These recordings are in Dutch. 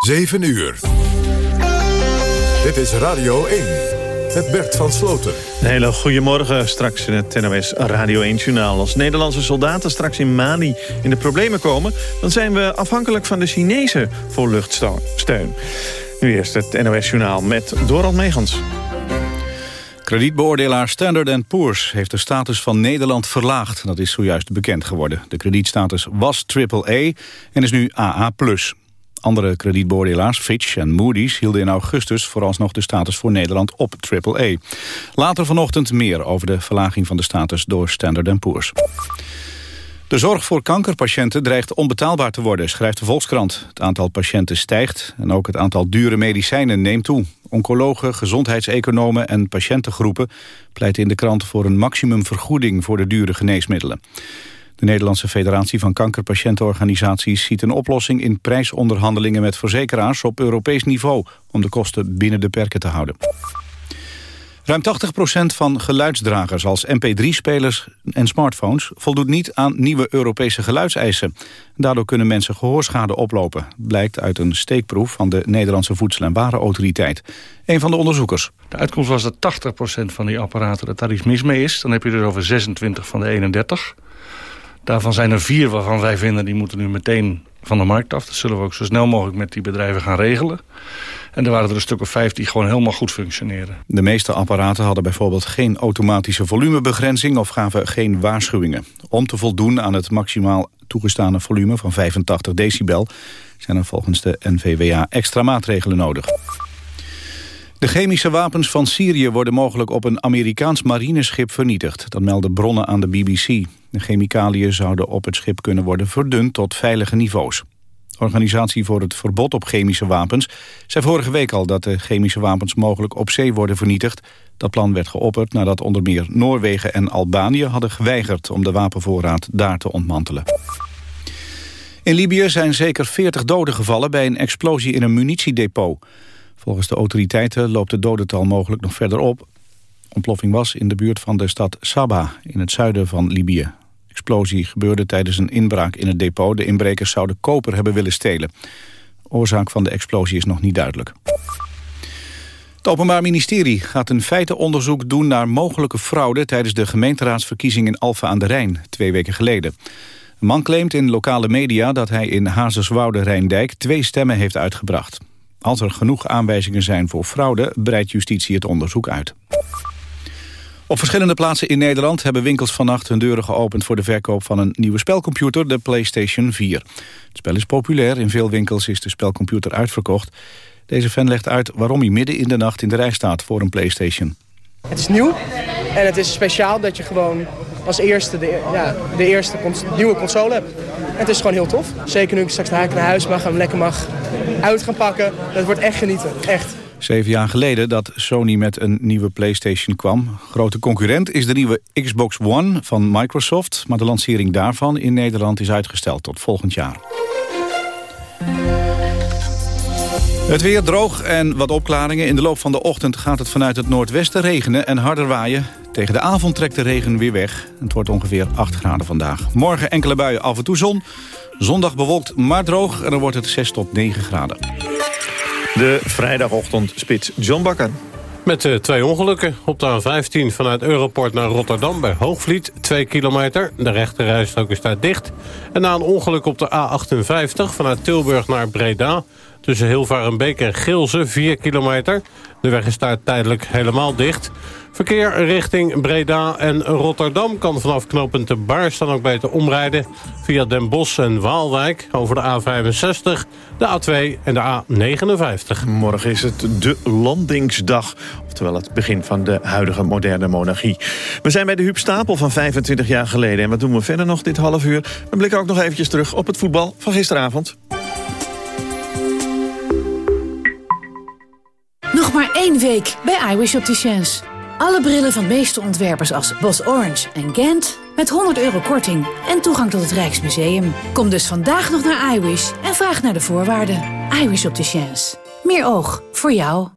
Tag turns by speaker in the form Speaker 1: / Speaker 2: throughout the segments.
Speaker 1: 7 uur. Dit is Radio 1 met Bert van Sloten.
Speaker 2: Een hele goede morgen. Straks in het NOS Radio 1-journaal. Als Nederlandse soldaten straks in Mali in de problemen komen... dan zijn we afhankelijk van de Chinezen voor luchtsteun. Nu eerst het NOS-journaal met Dorald Megens.
Speaker 3: Kredietbeoordelaar Standard Poor's heeft de status van Nederland verlaagd. Dat is zojuist bekend geworden. De kredietstatus was AAA en is nu AA+. Andere kredietbeoordelaars, Fitch en Moody's, hielden in augustus vooralsnog de status voor Nederland op AAA. Later vanochtend meer over de verlaging van de status door Standard Poor's. De zorg voor kankerpatiënten dreigt onbetaalbaar te worden, schrijft de Volkskrant. Het aantal patiënten stijgt en ook het aantal dure medicijnen neemt toe. Oncologen, gezondheidseconomen en patiëntengroepen pleiten in de krant voor een maximumvergoeding voor de dure geneesmiddelen. De Nederlandse Federatie van Kankerpatiëntenorganisaties ziet een oplossing in prijsonderhandelingen met verzekeraars op Europees niveau om de kosten binnen de perken te houden. Ruim 80% van geluidsdragers als mp3-spelers en smartphones... voldoet niet aan nieuwe Europese geluidseisen. Daardoor kunnen mensen gehoorschade oplopen. Blijkt uit een steekproef van de Nederlandse Voedsel- en Warenautoriteit. Een van de onderzoekers.
Speaker 4: De uitkomst was dat 80% van die apparaten dat daar iets mis mee is. Dan heb je er over 26 van de 31. Daarvan zijn er vier waarvan wij vinden... die moeten nu meteen van de markt af. Dat zullen we ook zo snel mogelijk met die bedrijven gaan regelen. En er waren er een stuk of vijf die gewoon helemaal goed functioneren.
Speaker 3: De meeste apparaten hadden bijvoorbeeld geen automatische volumebegrenzing... of gaven geen waarschuwingen. Om te voldoen aan het maximaal toegestane volume van 85 decibel... zijn er volgens de NVWA extra maatregelen nodig. De chemische wapens van Syrië worden mogelijk op een Amerikaans marineschip vernietigd. Dat melden bronnen aan de BBC. De chemicaliën zouden op het schip kunnen worden verdund tot veilige niveaus. Organisatie voor het Verbod op Chemische Wapens zei vorige week al dat de chemische wapens mogelijk op zee worden vernietigd. Dat plan werd geopperd nadat onder meer Noorwegen en Albanië hadden geweigerd om de wapenvoorraad daar te ontmantelen. In Libië zijn zeker 40 doden gevallen bij een explosie in een munitiedepot. Volgens de autoriteiten loopt het dodental mogelijk nog verder op. Ontploffing was in de buurt van de stad Saba in het zuiden van Libië. explosie gebeurde tijdens een inbraak in het depot. De inbrekers zouden koper hebben willen stelen. oorzaak van de explosie is nog niet duidelijk. Het Openbaar Ministerie gaat een feitenonderzoek doen naar mogelijke fraude... tijdens de gemeenteraadsverkiezing in Alphen aan de Rijn, twee weken geleden. Een man claimt in lokale media dat hij in Hazerswoude-Rijndijk... twee stemmen heeft uitgebracht. Als er genoeg aanwijzingen zijn voor fraude, breidt justitie het onderzoek uit. Op verschillende plaatsen in Nederland hebben winkels vannacht hun deuren geopend voor de verkoop van een nieuwe spelcomputer, de PlayStation 4. Het spel is populair, in veel winkels is de spelcomputer uitverkocht. Deze fan legt uit waarom hij midden in de nacht in de rij staat voor een PlayStation.
Speaker 5: Het is nieuw en het is speciaal dat je gewoon als eerste de, ja, de eerste nieuwe console hebt. En het is gewoon heel tof. Zeker nu ik straks naar huis mag en lekker mag uit gaan pakken. Dat wordt echt genieten, echt.
Speaker 3: Zeven jaar geleden dat Sony met een nieuwe PlayStation kwam. Grote concurrent is de nieuwe Xbox One van Microsoft... maar de lancering daarvan in Nederland is uitgesteld tot volgend jaar. Het weer droog en wat opklaringen. In de loop van de ochtend gaat het vanuit het noordwesten regenen en harder waaien. Tegen de avond trekt de regen weer weg. Het wordt ongeveer 8 graden vandaag. Morgen enkele buien af en toe zon. Zondag bewolkt maar droog en dan wordt het 6 tot 9 graden.
Speaker 2: De vrijdagochtend spits John Bakker.
Speaker 6: Met uh, twee ongelukken. Op de A15 vanuit Europort naar Rotterdam bij Hoogvliet. 2 kilometer. De rechterrijstrook is daar dicht. En na een ongeluk op de A58 vanuit Tilburg naar Breda... tussen Hilvarenbeek en Gilze 4 kilometer. De weg is daar tijdelijk helemaal dicht. Verkeer richting Breda en Rotterdam kan vanaf knooppunt de Baars dan ook beter omrijden via Den Bosch en Waalwijk over de A65, de A2 en de A59.
Speaker 2: Morgen is het de landingsdag, oftewel het begin van de huidige moderne monarchie. We zijn bij de Huub Stapel van 25 jaar geleden. En wat doen we verder nog dit half uur? We blikken ook nog eventjes terug op het voetbal van gisteravond.
Speaker 7: Nog maar één week bij iWish Opticians. Alle brillen van meeste ontwerpers als Bos Orange en Gent... met 100 euro korting en toegang tot het Rijksmuseum. Kom dus vandaag nog naar iWish en vraag naar de voorwaarden. iWish Opticians. Meer oog voor jou.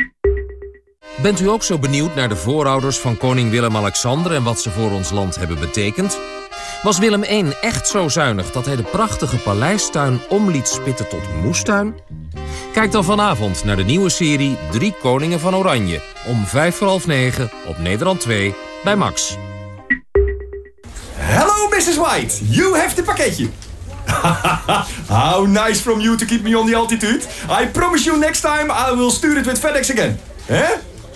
Speaker 8: Bent u ook zo benieuwd naar de voorouders van koning Willem-Alexander... en wat ze voor ons land hebben betekend? Was Willem I echt zo zuinig dat hij de prachtige paleistuin om liet spitten tot moestuin? Kijk dan vanavond naar de nieuwe serie Drie Koningen van Oranje. Om vijf voor half negen op Nederland 2 bij Max.
Speaker 9: Hello, Mrs. White. You have the pakketje. How nice from you to keep me on the altitude. I promise you next time I will stuur it with FedEx again. Hè?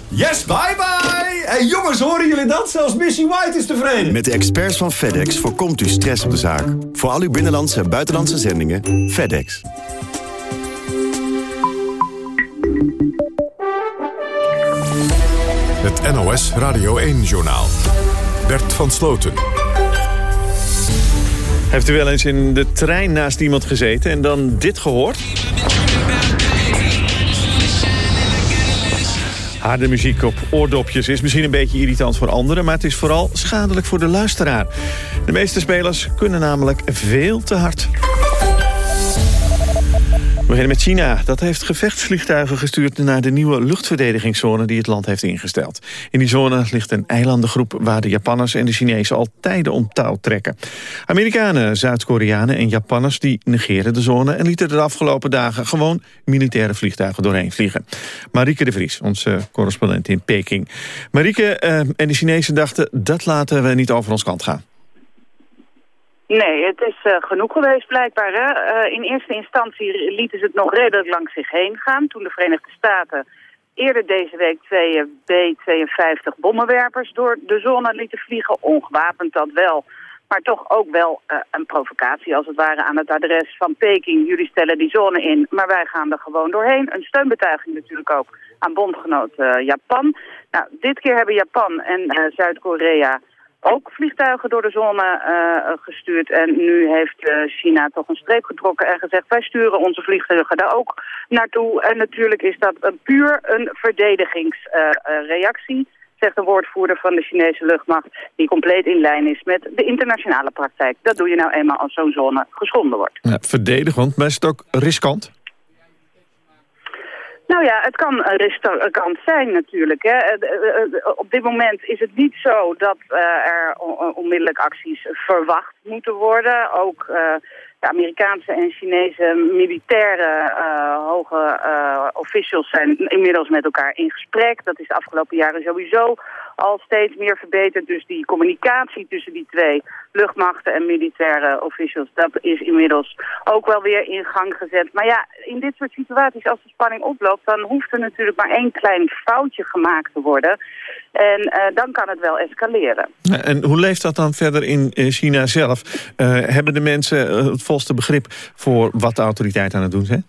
Speaker 9: Yes, bye bye! Hey jongens, horen jullie dat? Zelfs Missy White is tevreden.
Speaker 10: Met de experts van FedEx voorkomt u stress op de zaak. Voor al uw binnenlandse en buitenlandse zendingen, FedEx.
Speaker 1: Het NOS Radio 1-journaal. Bert van Sloten.
Speaker 2: Heeft u wel eens in de trein naast iemand gezeten en dan dit gehoord? Harde muziek op oordopjes is misschien een beetje irritant voor anderen... maar het is vooral schadelijk voor de luisteraar. De meeste spelers kunnen namelijk veel te hard. We beginnen met China. Dat heeft gevechtsvliegtuigen gestuurd naar de nieuwe luchtverdedigingszone die het land heeft ingesteld. In die zone ligt een eilandengroep waar de Japanners en de Chinezen al tijden om touw trekken. Amerikanen, Zuid-Koreanen en Japanners die negeren de zone en lieten de afgelopen dagen gewoon militaire vliegtuigen doorheen vliegen. Marieke de Vries, onze correspondent in Peking. Marieke eh, en de Chinezen dachten dat laten we niet over ons kant gaan.
Speaker 11: Nee, het is uh, genoeg geweest blijkbaar. Hè? Uh, in eerste instantie lieten ze het nog redelijk langs zich heen gaan... toen de Verenigde Staten eerder deze week twee B-52 bommenwerpers door de zone lieten vliegen. Ongewapend dat wel, maar toch ook wel een provocatie als het ware aan het adres van Peking. Jullie stellen die zone in, maar wij gaan er gewoon doorheen. Een steunbetuiging natuurlijk ook aan bondgenoot Japan. Nou, dit keer hebben Japan en Zuid-Korea ook vliegtuigen door de zone uh, gestuurd. En nu heeft uh, China toch een streep getrokken en gezegd... wij sturen onze vliegtuigen daar ook naartoe. En natuurlijk is dat een puur een verdedigingsreactie... zegt een woordvoerder van de Chinese luchtmacht... die compleet in lijn is met de internationale praktijk. Dat doe je nou eenmaal als zo'n zone geschonden wordt.
Speaker 2: Ja, verdedigend, maar is het ook riskant?
Speaker 11: Nou ja, het kan een riskant zijn natuurlijk. Hè. Eh, eh, op dit moment is het niet zo dat uh, er onmiddellijk acties verwacht moeten worden. Ook uh, de Amerikaanse en Chinese militaire uh, hoge officials zijn inmiddels met elkaar in gesprek. Dat is de afgelopen jaren sowieso al steeds meer verbeterd. Dus die communicatie tussen die twee luchtmachten en militaire officials... dat is inmiddels ook wel weer in gang gezet. Maar ja, in dit soort situaties, als de spanning oploopt... dan hoeft er natuurlijk maar één klein foutje gemaakt te worden. En uh, dan kan het wel escaleren.
Speaker 2: En hoe leeft dat dan verder in China zelf? Uh, hebben de mensen het volste begrip voor wat de autoriteiten aan het doen zijn?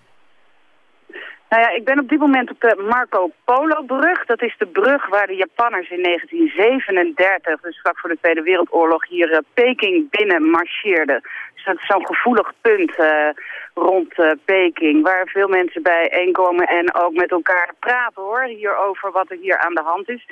Speaker 11: Nou ja, ik ben op dit moment op de Marco Polo-brug. Dat is de brug waar de Japanners in 1937, dus vlak voor de Tweede Wereldoorlog, hier uh, Peking binnen marcheerden. Dus dat is zo'n gevoelig punt uh, rond uh, Peking, waar veel mensen bijeenkomen en ook met elkaar praten hoor, hierover wat er hier aan de hand is.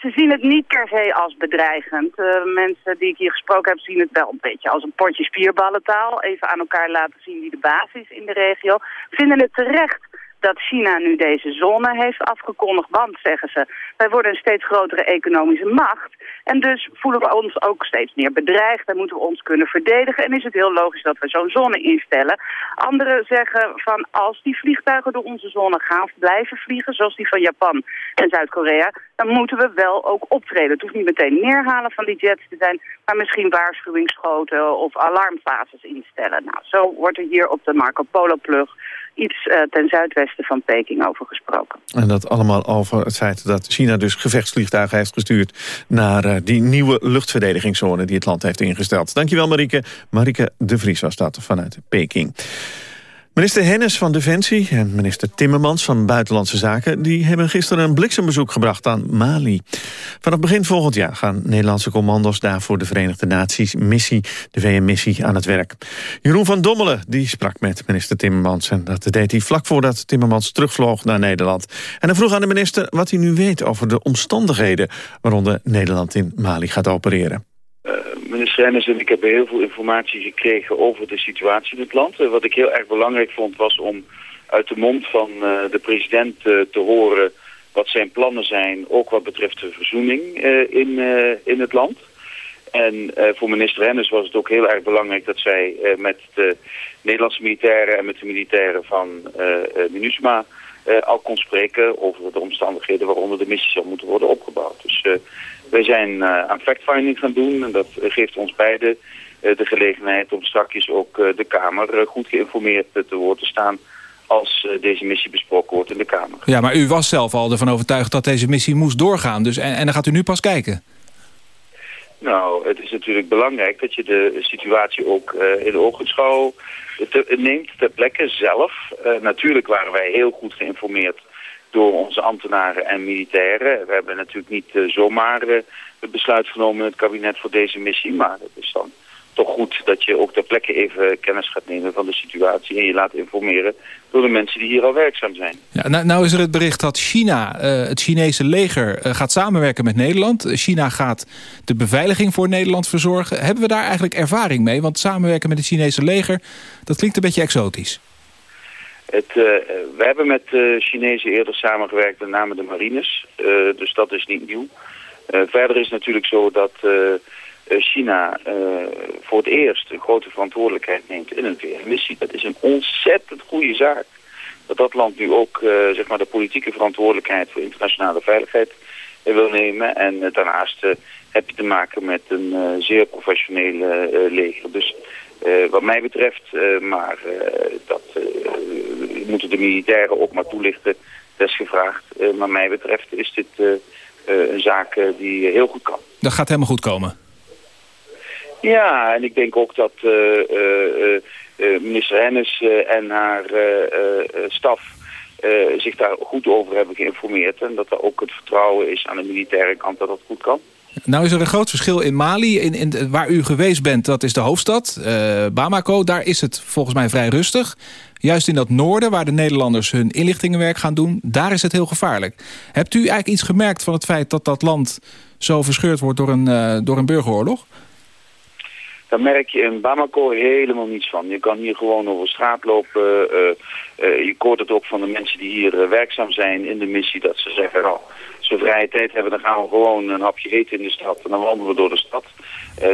Speaker 11: ze zien het niet per se als bedreigend. mensen die ik hier gesproken heb zien het wel een beetje als een potje spierballentaal. Even aan elkaar laten zien wie de baas is in de regio. Vinden het terecht dat China nu deze zone heeft afgekondigd. Want, zeggen ze, wij worden een steeds grotere economische macht. En dus voelen we ons ook steeds meer bedreigd en moeten we ons kunnen verdedigen. En is het heel logisch dat we zo'n zone instellen. Anderen zeggen van als die vliegtuigen door onze zone gaan blijven vliegen, zoals die van Japan en Zuid-Korea, dan moeten we wel ook optreden. Het hoeft niet meteen neerhalen van die jets te zijn, maar misschien waarschuwingsschoten of alarmfases instellen. Nou, zo wordt er hier op de Marco Polo-plug iets uh, ten zuidwesten van Peking over gesproken.
Speaker 2: En dat allemaal over het feit dat China dus gevechtsvliegtuigen heeft gestuurd... naar uh, die nieuwe luchtverdedigingszone die het land heeft ingesteld. Dankjewel Marike. Marike de Vries was dat vanuit Peking. Minister Hennis van Defensie en minister Timmermans van Buitenlandse Zaken... die hebben gisteren een bliksembezoek gebracht aan Mali. Vanaf begin volgend jaar gaan Nederlandse commando's... daar voor de Verenigde Naties missie, de VN-missie, aan het werk. Jeroen van Dommelen die sprak met minister Timmermans... en dat deed hij vlak voordat Timmermans terugvloog naar Nederland. En hij vroeg aan de minister wat hij nu weet over de omstandigheden... waaronder Nederland in Mali gaat opereren.
Speaker 12: Uh, minister Hennis en ik hebben heel veel informatie gekregen over de situatie in het land. Uh, wat ik heel erg belangrijk vond was om uit de mond van uh, de president te horen wat zijn plannen zijn, ook wat betreft de verzoening in, in het land.
Speaker 13: En voor minister Hennis was het ook heel erg belangrijk dat zij met de Nederlandse militairen en met de militairen van MINUSMA al kon spreken over de omstandigheden waaronder de missie zou moeten worden opgebouwd. Dus wij zijn aan fact-finding gaan doen en dat geeft ons beiden de gelegenheid om straks ook de Kamer goed geïnformeerd te worden te staan als deze missie besproken wordt in de Kamer.
Speaker 14: Ja, maar u was zelf al ervan overtuigd dat deze missie moest doorgaan. Dus, en, en dan gaat u nu pas kijken?
Speaker 13: Nou, het is natuurlijk belangrijk dat je de situatie ook uh, in de ogenschouw te, neemt ter plekke zelf. Uh, natuurlijk waren wij heel goed geïnformeerd door onze ambtenaren en militairen. We hebben natuurlijk niet zomaar het besluit genomen in het kabinet voor deze missie, maar het is dan toch goed dat je ook ter plekke even kennis gaat nemen van de situatie en je laat informeren door de mensen die hier al werkzaam zijn.
Speaker 14: Ja, nou, nou is er het bericht dat China, uh, het Chinese leger, gaat samenwerken met Nederland. China gaat de beveiliging voor Nederland verzorgen. Hebben we daar eigenlijk ervaring mee? Want samenwerken met het Chinese leger, dat klinkt een beetje exotisch.
Speaker 13: Het, uh, we hebben met de Chinezen eerder samengewerkt, met name de marines. dus dat is niet nieuw. verder is het natuurlijk zo dat eh, China voor het eerst een grote verantwoordelijkheid neemt in een VN-missie. Dat is een ontzettend goede zaak. Dat dat land nu ook zeg maar de politieke verantwoordelijkheid voor internationale veiligheid wil nemen. En daarnaast heb je te maken met een zeer professionele leger. Dus wat mij betreft, maar dat moeten de militairen ook maar toelichten, desgevraagd. maar mij betreft is dit een zaak die heel goed kan.
Speaker 14: Dat gaat helemaal goed komen?
Speaker 13: Ja, en ik denk ook dat minister Hennis en haar staf zich daar goed over hebben geïnformeerd. En dat er ook het vertrouwen is aan de militaire kant dat dat goed kan.
Speaker 14: Nou is er een groot verschil in Mali. In, in, waar u geweest bent, dat is de hoofdstad, Bamako. Daar is het volgens mij vrij rustig. Juist in dat noorden, waar de Nederlanders hun inlichtingenwerk gaan doen... daar is het heel gevaarlijk. Hebt u eigenlijk iets gemerkt van het feit dat dat land zo verscheurd wordt door een, door een burgeroorlog?
Speaker 13: Daar merk je in Bamako helemaal niets van. Je kan hier gewoon over straat lopen. Uh, je hoort het ook van de mensen die hier werkzaam zijn in de missie. Dat ze zeggen, nou, als we vrije tijd hebben, dan gaan we gewoon een hapje eten in de stad. En dan wandelen we door de stad.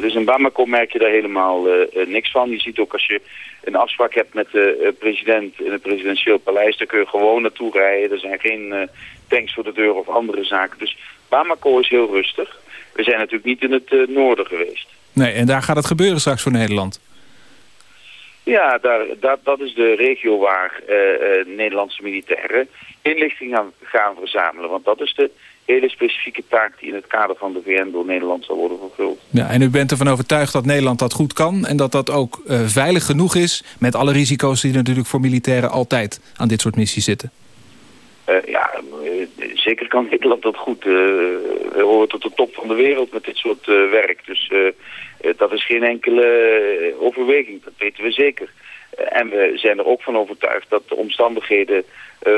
Speaker 13: dus in Bamako merk je daar helemaal niks van. Je ziet ook als je een afspraak hebt met de president in het presidentieel paleis. Dan kun je gewoon naartoe rijden. Er zijn geen tanks voor de deur of andere zaken. Dus Bamako is heel rustig. We zijn natuurlijk niet in het noorden geweest.
Speaker 14: Nee, en daar gaat het gebeuren straks voor Nederland.
Speaker 13: Ja, daar, dat, dat is de regio waar uh, uh, Nederlandse militairen inlichting gaan, gaan verzamelen. Want dat is de hele specifieke taak die in het kader van de VN door Nederland zal worden vervuld.
Speaker 14: Ja, en u bent ervan overtuigd dat Nederland dat goed kan... en dat dat ook uh, veilig genoeg is... met alle risico's die natuurlijk voor militairen altijd aan dit soort missies zitten?
Speaker 13: ja, zeker kan Nederland dat goed. we horen tot de top van de wereld met dit soort werk. Dus eh, dat is geen enkele eh, overweging, dat weten we zeker. Eh, en we zijn er ook van overtuigd dat de omstandigheden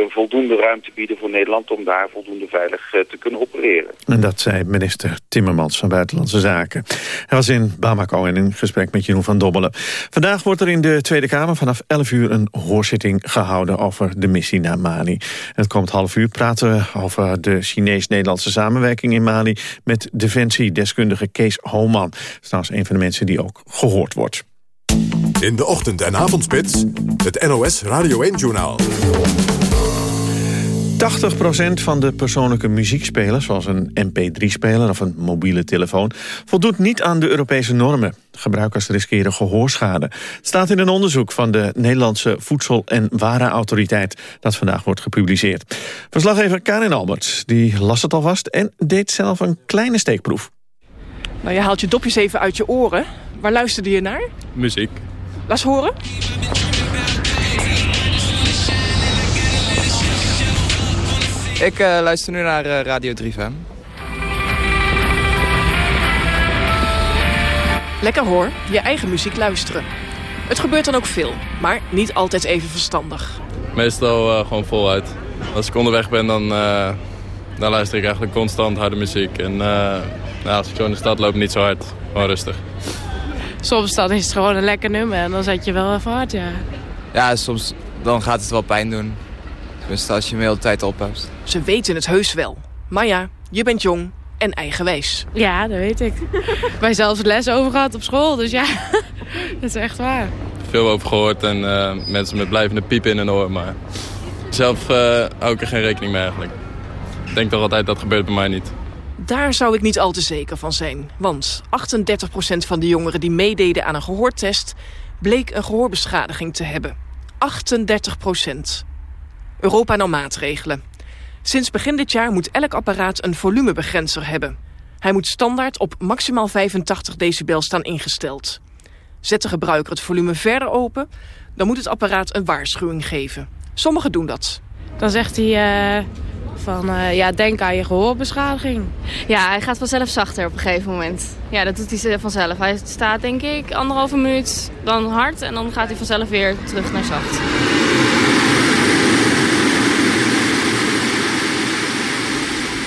Speaker 13: voldoende ruimte bieden voor Nederland om daar voldoende veilig te kunnen opereren.
Speaker 2: En dat zei minister Timmermans van Buitenlandse Zaken. Hij was in Bamako in gesprek met Jeroen van Dobbelen. Vandaag wordt er in de Tweede Kamer vanaf 11 uur een hoorzitting gehouden over de missie naar Mali. Het komt half uur praten we over de Chinees-Nederlandse samenwerking in Mali met defensiedeskundige Kees Homan. Dat is trouwens een van de mensen die ook gehoord wordt.
Speaker 1: In de ochtend- en avondspits, het NOS Radio 1-journaal.
Speaker 2: 80% van de persoonlijke muziekspelers, zoals een mp3-speler of een mobiele telefoon, voldoet niet aan de Europese normen. Gebruikers riskeren gehoorschade. Het staat in een onderzoek van de Nederlandse Voedsel- en Warenautoriteit dat vandaag wordt gepubliceerd. Verslaggever Karin Alberts die las het alvast en deed zelf een kleine steekproef.
Speaker 15: Nou, je haalt je dopjes even uit je oren. Waar luisterde je naar?
Speaker 16: Muziek.
Speaker 15: Laat eens horen.
Speaker 16: Ik uh, luister nu naar uh, Radio 3FM.
Speaker 15: Lekker hoor, je eigen muziek luisteren. Het gebeurt dan ook veel, maar niet altijd even verstandig.
Speaker 16: Meestal uh, gewoon voluit. Als ik onderweg ben, dan, dan luister ik eigenlijk constant harde muziek. En nou, als ik zo in de stad loop, niet zo hard. Gewoon rustig.
Speaker 17: Soms dan is het gewoon een lekker nummer en dan zet je wel even hard, ja.
Speaker 16: Ja, soms dan gaat het wel pijn doen. Tenminste, als je hem de hele tijd op hebt.
Speaker 15: Ze weten het heus wel. Maar ja, je bent jong, en eigenwijs.
Speaker 17: Ja, dat weet ik. Wij zelfs les over gehad op school, dus ja, dat is echt waar.
Speaker 16: Veel over gehoord en uh, mensen met blijvende piepen in hun oor. Maar zelf uh, hou ik er geen rekening mee eigenlijk. Ik denk toch altijd dat gebeurt bij mij niet.
Speaker 15: Daar zou ik niet al te zeker van zijn. Want 38% van de jongeren die meededen aan een gehoortest... bleek een gehoorbeschadiging te hebben. 38% Europa nam maatregelen. Sinds begin dit jaar moet elk apparaat een volumebegrenzer hebben. Hij moet standaard op maximaal 85 decibel staan ingesteld. Zet de gebruiker het volume verder open... dan moet het apparaat een waarschuwing geven. Sommigen doen dat.
Speaker 17: Dan zegt hij... Uh van uh, ja, denk aan je gehoorbeschadiging.
Speaker 18: Ja, hij gaat vanzelf zachter op een gegeven moment. Ja, dat doet hij vanzelf. Hij staat denk ik anderhalve minuut dan hard en dan gaat hij vanzelf weer terug naar zacht.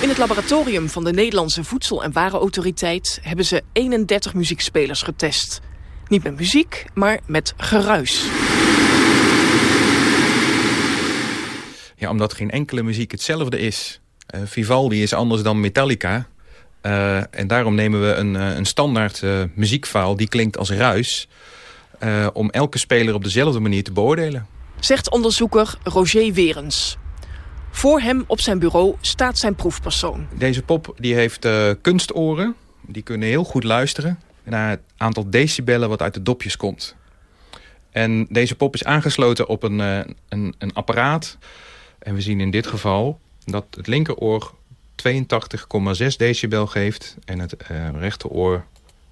Speaker 15: In het laboratorium van de Nederlandse Voedsel- en Warenautoriteit hebben ze 31 muziekspelers getest. Niet met muziek, maar met geruis.
Speaker 19: Ja, omdat geen enkele muziek hetzelfde is. Uh, Vivaldi is anders dan Metallica. Uh, en daarom nemen we een, uh, een standaard muziekfile die klinkt als ruis... om elke speler op dezelfde manier te beoordelen.
Speaker 15: Zegt onderzoeker Roger Werens. Voor hem op zijn bureau staat zijn proefpersoon.
Speaker 19: Deze pop die heeft kunstoren. Die kunnen heel goed luisteren naar het aantal decibellen wat uit de dopjes komt. En deze pop is aangesloten op een, een, een apparaat en we zien in dit geval dat het linkeroor 82,6 decibel geeft en het uh, rechteroor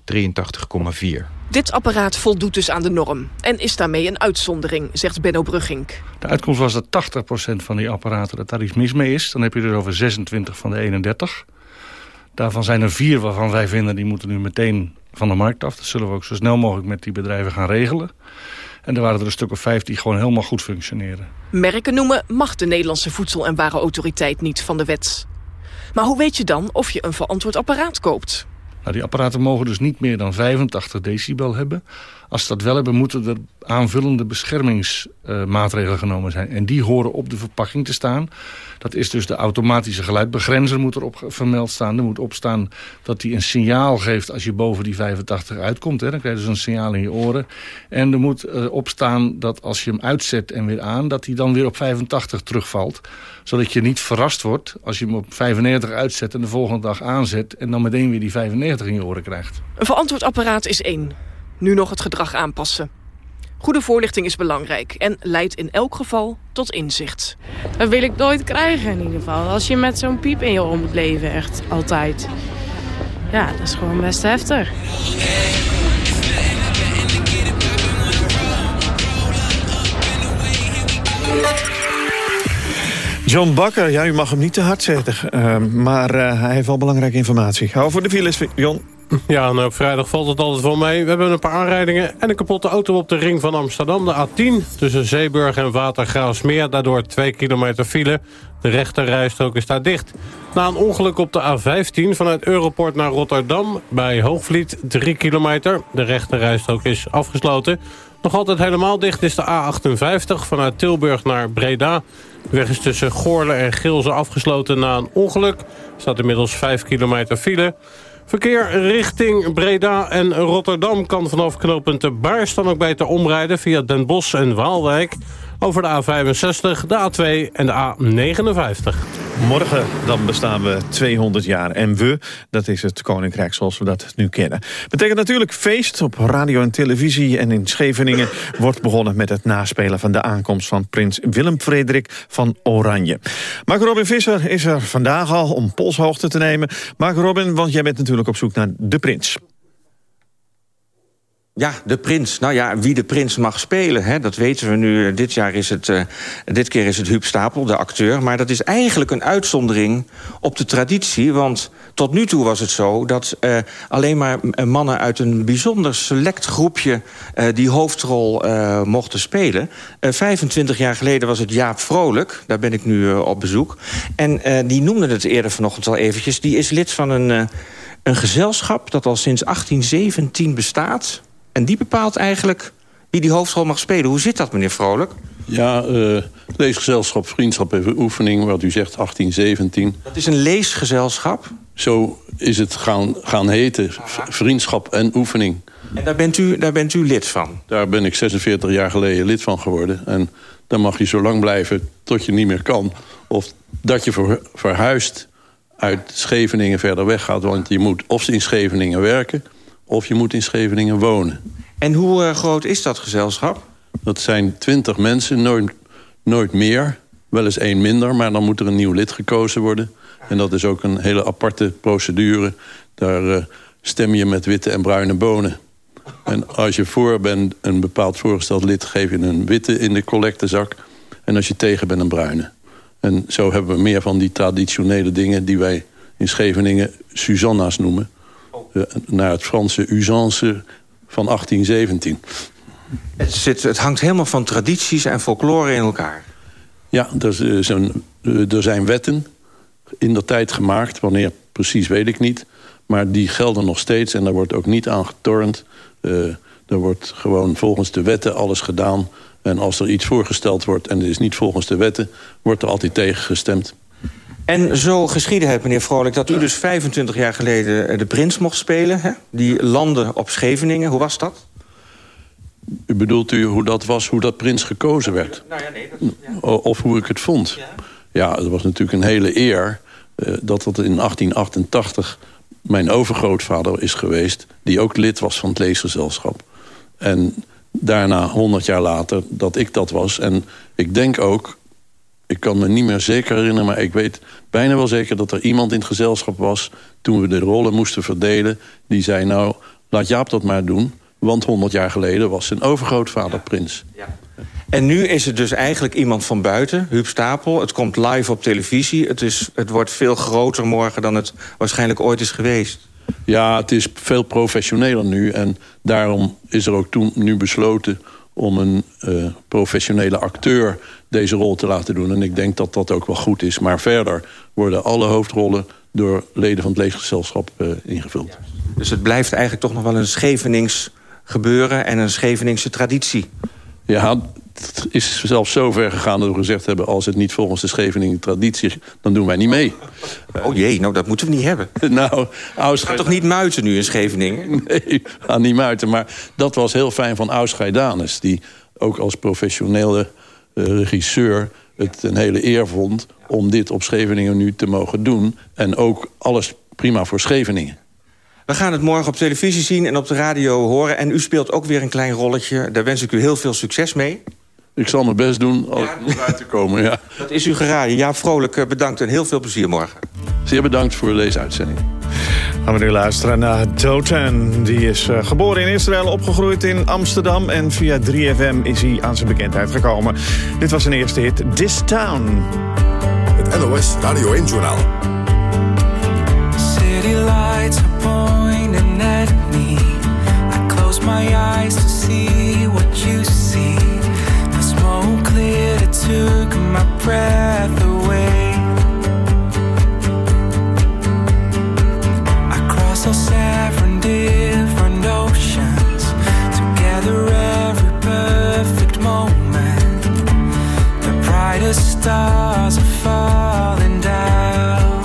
Speaker 19: 83,4.
Speaker 15: Dit apparaat voldoet dus aan de norm en is daarmee een uitzondering, zegt Benno Brugink.
Speaker 4: De uitkomst was dat 80% van die apparaten dat daar iets mis mee is. Dan heb je dus over 26 van de 31. Daarvan zijn er vier waarvan wij vinden die moeten nu meteen van de markt af. Dat zullen we ook zo snel mogelijk met die bedrijven gaan regelen. En er waren er een stuk of vijf die gewoon helemaal goed functioneren.
Speaker 15: Merken noemen mag de Nederlandse Voedsel- en Warenautoriteit niet van de wet. Maar hoe weet je dan of je een verantwoord apparaat koopt?
Speaker 4: Nou, die apparaten mogen dus niet meer dan 85 decibel hebben. Als ze dat wel hebben, moeten er aanvullende beschermingsmaatregelen genomen zijn. En die horen op de verpakking te staan. Dat is dus de automatische geluidbegrenzer moet erop vermeld staan. Er moet opstaan dat die een signaal geeft als je boven die 85 uitkomt. Hè. Dan krijg je dus een signaal in je oren. En er moet uh, opstaan dat als je hem uitzet en weer aan... dat hij dan weer op 85 terugvalt. Zodat je niet verrast wordt als je hem op 95 uitzet... en de volgende dag aanzet en dan meteen weer die 95 in je oren krijgt.
Speaker 15: Een verantwoord apparaat is één. Nu nog het gedrag aanpassen. Goede voorlichting is belangrijk en leidt in elk geval tot inzicht.
Speaker 17: Dat wil ik nooit krijgen in ieder geval. Als je met zo'n piep in je oor moet leven, echt altijd. Ja, dat is gewoon best heftig.
Speaker 2: John Bakker, ja, u mag hem niet te hard zetten. Uh, maar uh, hij heeft wel belangrijke informatie. Hou voor de files, Jon.
Speaker 6: Ja, op vrijdag valt het altijd voor mee. We hebben een paar aanrijdingen en een kapotte auto op de ring van Amsterdam. De A10 tussen Zeeburg en Watergraafsmeer. Daardoor 2 kilometer file. De rechterrijstrook is daar dicht. Na een ongeluk op de A15 vanuit Europort naar Rotterdam... bij Hoogvliet 3 kilometer. De rechterrijstrook is afgesloten. Nog altijd helemaal dicht is de A58 vanuit Tilburg naar Breda. De weg is tussen Goorle en Gilze afgesloten na een ongeluk. Er staat inmiddels 5 kilometer file... Verkeer richting Breda en Rotterdam kan vanaf knooppunt de Baars dan ook beter omrijden via Den Bosch en Waalwijk over de A65, de A2 en de A59.
Speaker 2: Morgen dan bestaan we 200 jaar. En we, dat is het Koninkrijk zoals we dat nu kennen. Betekent natuurlijk feest op radio en televisie. En in Scheveningen wordt begonnen met het naspelen van de aankomst van prins Willem-Frederik van Oranje. Mark Robin Visser is er vandaag al om polshoogte te nemen. Mark Robin, want jij bent natuurlijk op zoek naar de prins.
Speaker 20: Ja, de prins. Nou ja, wie de prins mag spelen, hè, dat weten we nu. Dit, jaar is het, uh, dit keer is het Huub Stapel, de acteur. Maar dat is eigenlijk een uitzondering op de traditie. Want tot nu toe was het zo dat uh, alleen maar mannen uit een bijzonder select groepje... Die hoofdrol mochten spelen. 25 jaar geleden was het Jaap Vrolijk. Daar ben ik nu op bezoek. En die noemde het eerder vanochtend al eventjes. Die is lid van een, een gezelschap dat al sinds 1817 bestaat... En die bepaalt eigenlijk wie die hoofdrol mag spelen. Hoe zit dat, meneer Vrolijk?
Speaker 21: Ja, uh, leesgezelschap Vriendschap en Oefening, wat u zegt, 1817.
Speaker 20: Dat is een leesgezelschap?
Speaker 21: Zo is het gaan, gaan heten vriendschap en oefening.
Speaker 20: En daar bent, u, daar bent u lid van?
Speaker 21: Daar ben ik 46 jaar geleden lid van geworden. En dan mag je zo lang blijven tot je niet meer kan. Of dat je verhuist uit Scheveningen verder weg gaat. Want je moet of in Scheveningen werken... of je moet in Scheveningen wonen.
Speaker 20: En hoe uh, groot is dat gezelschap?
Speaker 21: Dat zijn 20 mensen, nooit, nooit meer. Wel eens één minder, maar dan moet er een nieuw lid gekozen worden. En dat is ook een hele aparte procedure. Daar uh, stem je met witte en bruine bonen. En als je voor bent een bepaald voorgesteld lid... geef je een witte in de collectezak. En als je tegen bent, een bruine. En zo hebben we meer van die traditionele dingen... die wij in Scheveningen Susanna's noemen. Uh, naar het Franse usance van 1817.
Speaker 20: Het, zit, het hangt helemaal van tradities en folklore in elkaar.
Speaker 21: Ja, er, is een, er zijn wetten in de tijd gemaakt. Wanneer precies weet ik niet. Maar die gelden nog steeds en daar wordt ook niet aan getornd. Uh, er wordt gewoon volgens de wetten alles gedaan. En als er iets voorgesteld wordt en het is niet volgens de wetten... wordt er altijd tegen gestemd.
Speaker 20: En zo geschiedde het, meneer Vrolijk, dat u dus 25 jaar geleden de prins mocht spelen. Hè? Die landde op Scheveningen. Hoe was dat?
Speaker 21: U bedoelt u hoe dat was, hoe dat prins gekozen werd?
Speaker 20: Nou ja, nee. Dat, ja.
Speaker 21: Of hoe ik het vond? Ja, ja het was natuurlijk een hele eer... Uh, dat dat in 1888 mijn overgrootvader is geweest... die ook lid was van het leesgezelschap. En daarna, 100 jaar later, dat ik dat was. En ik denk ook, ik kan me niet meer zeker herinneren... maar ik weet bijna wel zeker dat er iemand in het gezelschap was... toen we de rollen moesten verdelen, die zei... nou, laat Jaap dat maar doen, want 100 jaar geleden was zijn overgrootvader prins. Ja.
Speaker 20: En nu is het dus eigenlijk iemand van buiten, Huub Stapel. Het komt live op televisie. Het, is, het wordt veel groter morgen dan het waarschijnlijk ooit is geweest.
Speaker 21: Ja, het is veel professioneler nu. En daarom is er ook toen nu besloten om een uh, professionele acteur deze rol te laten doen. En ik denk dat dat ook wel goed is. Maar verder worden alle hoofdrollen door leden van het leesgezelschap uh, ingevuld.
Speaker 20: Dus het blijft eigenlijk toch nog wel een Schevenings gebeuren en een Scheveningse traditie.
Speaker 21: Ja, het is zelfs zo ver gegaan dat we gezegd hebben... als het niet volgens de Scheveningen traditie, dan doen wij niet mee.
Speaker 20: Oh jee, nou dat moeten we niet hebben.
Speaker 21: nou,
Speaker 20: gaat toch niet muiten nu in Scheveningen?
Speaker 21: Nee, gaan niet muiten. Maar dat was heel fijn van Aus Gaidanus... die ook als professionele uh, regisseur het een hele eer vond... om dit op Scheveningen nu te mogen doen. En ook alles prima voor Scheveningen.
Speaker 20: We gaan het morgen op televisie zien en op de radio horen. En u speelt ook weer een klein rolletje. Daar wens ik u heel veel succes mee.
Speaker 21: Ik zal mijn best doen om eruit te komen, ja.
Speaker 20: Dat is u geraden. Ja, vrolijk eh, bedankt en heel veel plezier morgen.
Speaker 21: Zeer bedankt voor deze uitzending.
Speaker 2: Gaan we nu luisteren naar Dotan. Die is uh, geboren in Israël, opgegroeid in Amsterdam... en via 3FM is hij aan zijn bekendheid gekomen. Dit was zijn eerste hit, This Town.
Speaker 1: Het NOS Radio 1-journaal.
Speaker 22: City lights are pointing at me. I close my eyes took my breath away. I cross all seven different oceans to gather every perfect moment. The brightest stars are falling down.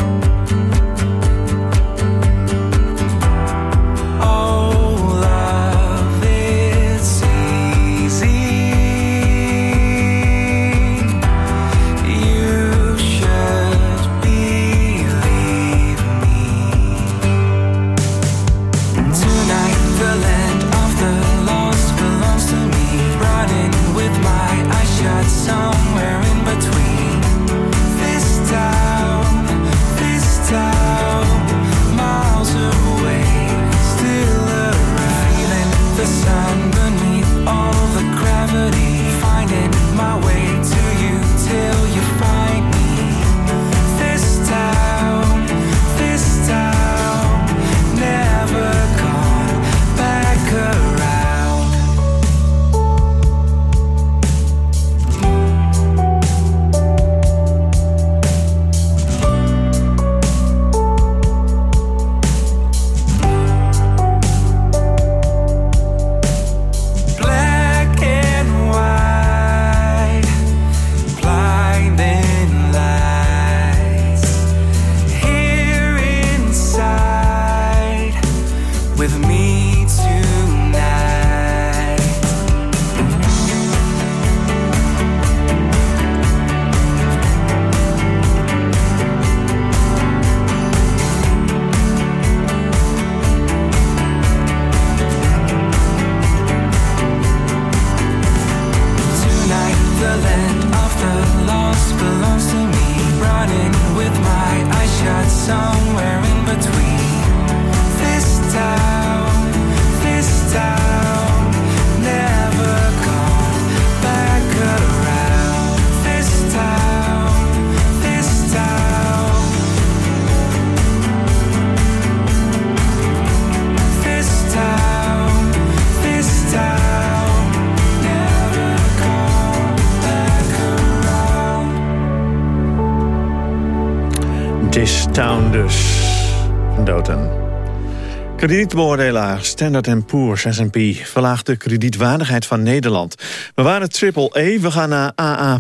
Speaker 2: Kredietbeoordelaar Standard Poor's S&P verlaagt de kredietwaardigheid van Nederland. We waren triple E, we gaan naar AA+.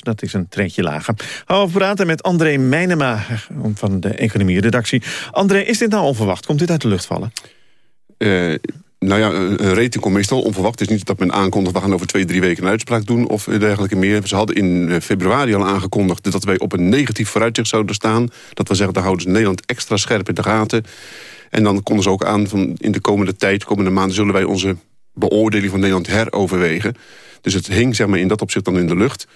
Speaker 2: Dat is een treintje lager. Gaan we praten met André Meijnema van de economie-redactie. André, is dit nou onverwacht? Komt dit uit de lucht vallen?
Speaker 23: Uh, nou ja, een rating komt meestal onverwacht. Het is niet dat men aankondigt... we gaan over twee, drie weken een uitspraak doen of dergelijke meer. Ze hadden in eh, februari al aangekondigd... dat wij op een negatief vooruitzicht zouden staan. Dat we zeggen, daar houden ze Nederland extra scherp in de gaten. En dan konden ze ook aan van in de komende tijd, komende maanden... zullen wij onze beoordeling van Nederland heroverwegen. Dus het hing zeg maar, in dat opzicht dan in de lucht.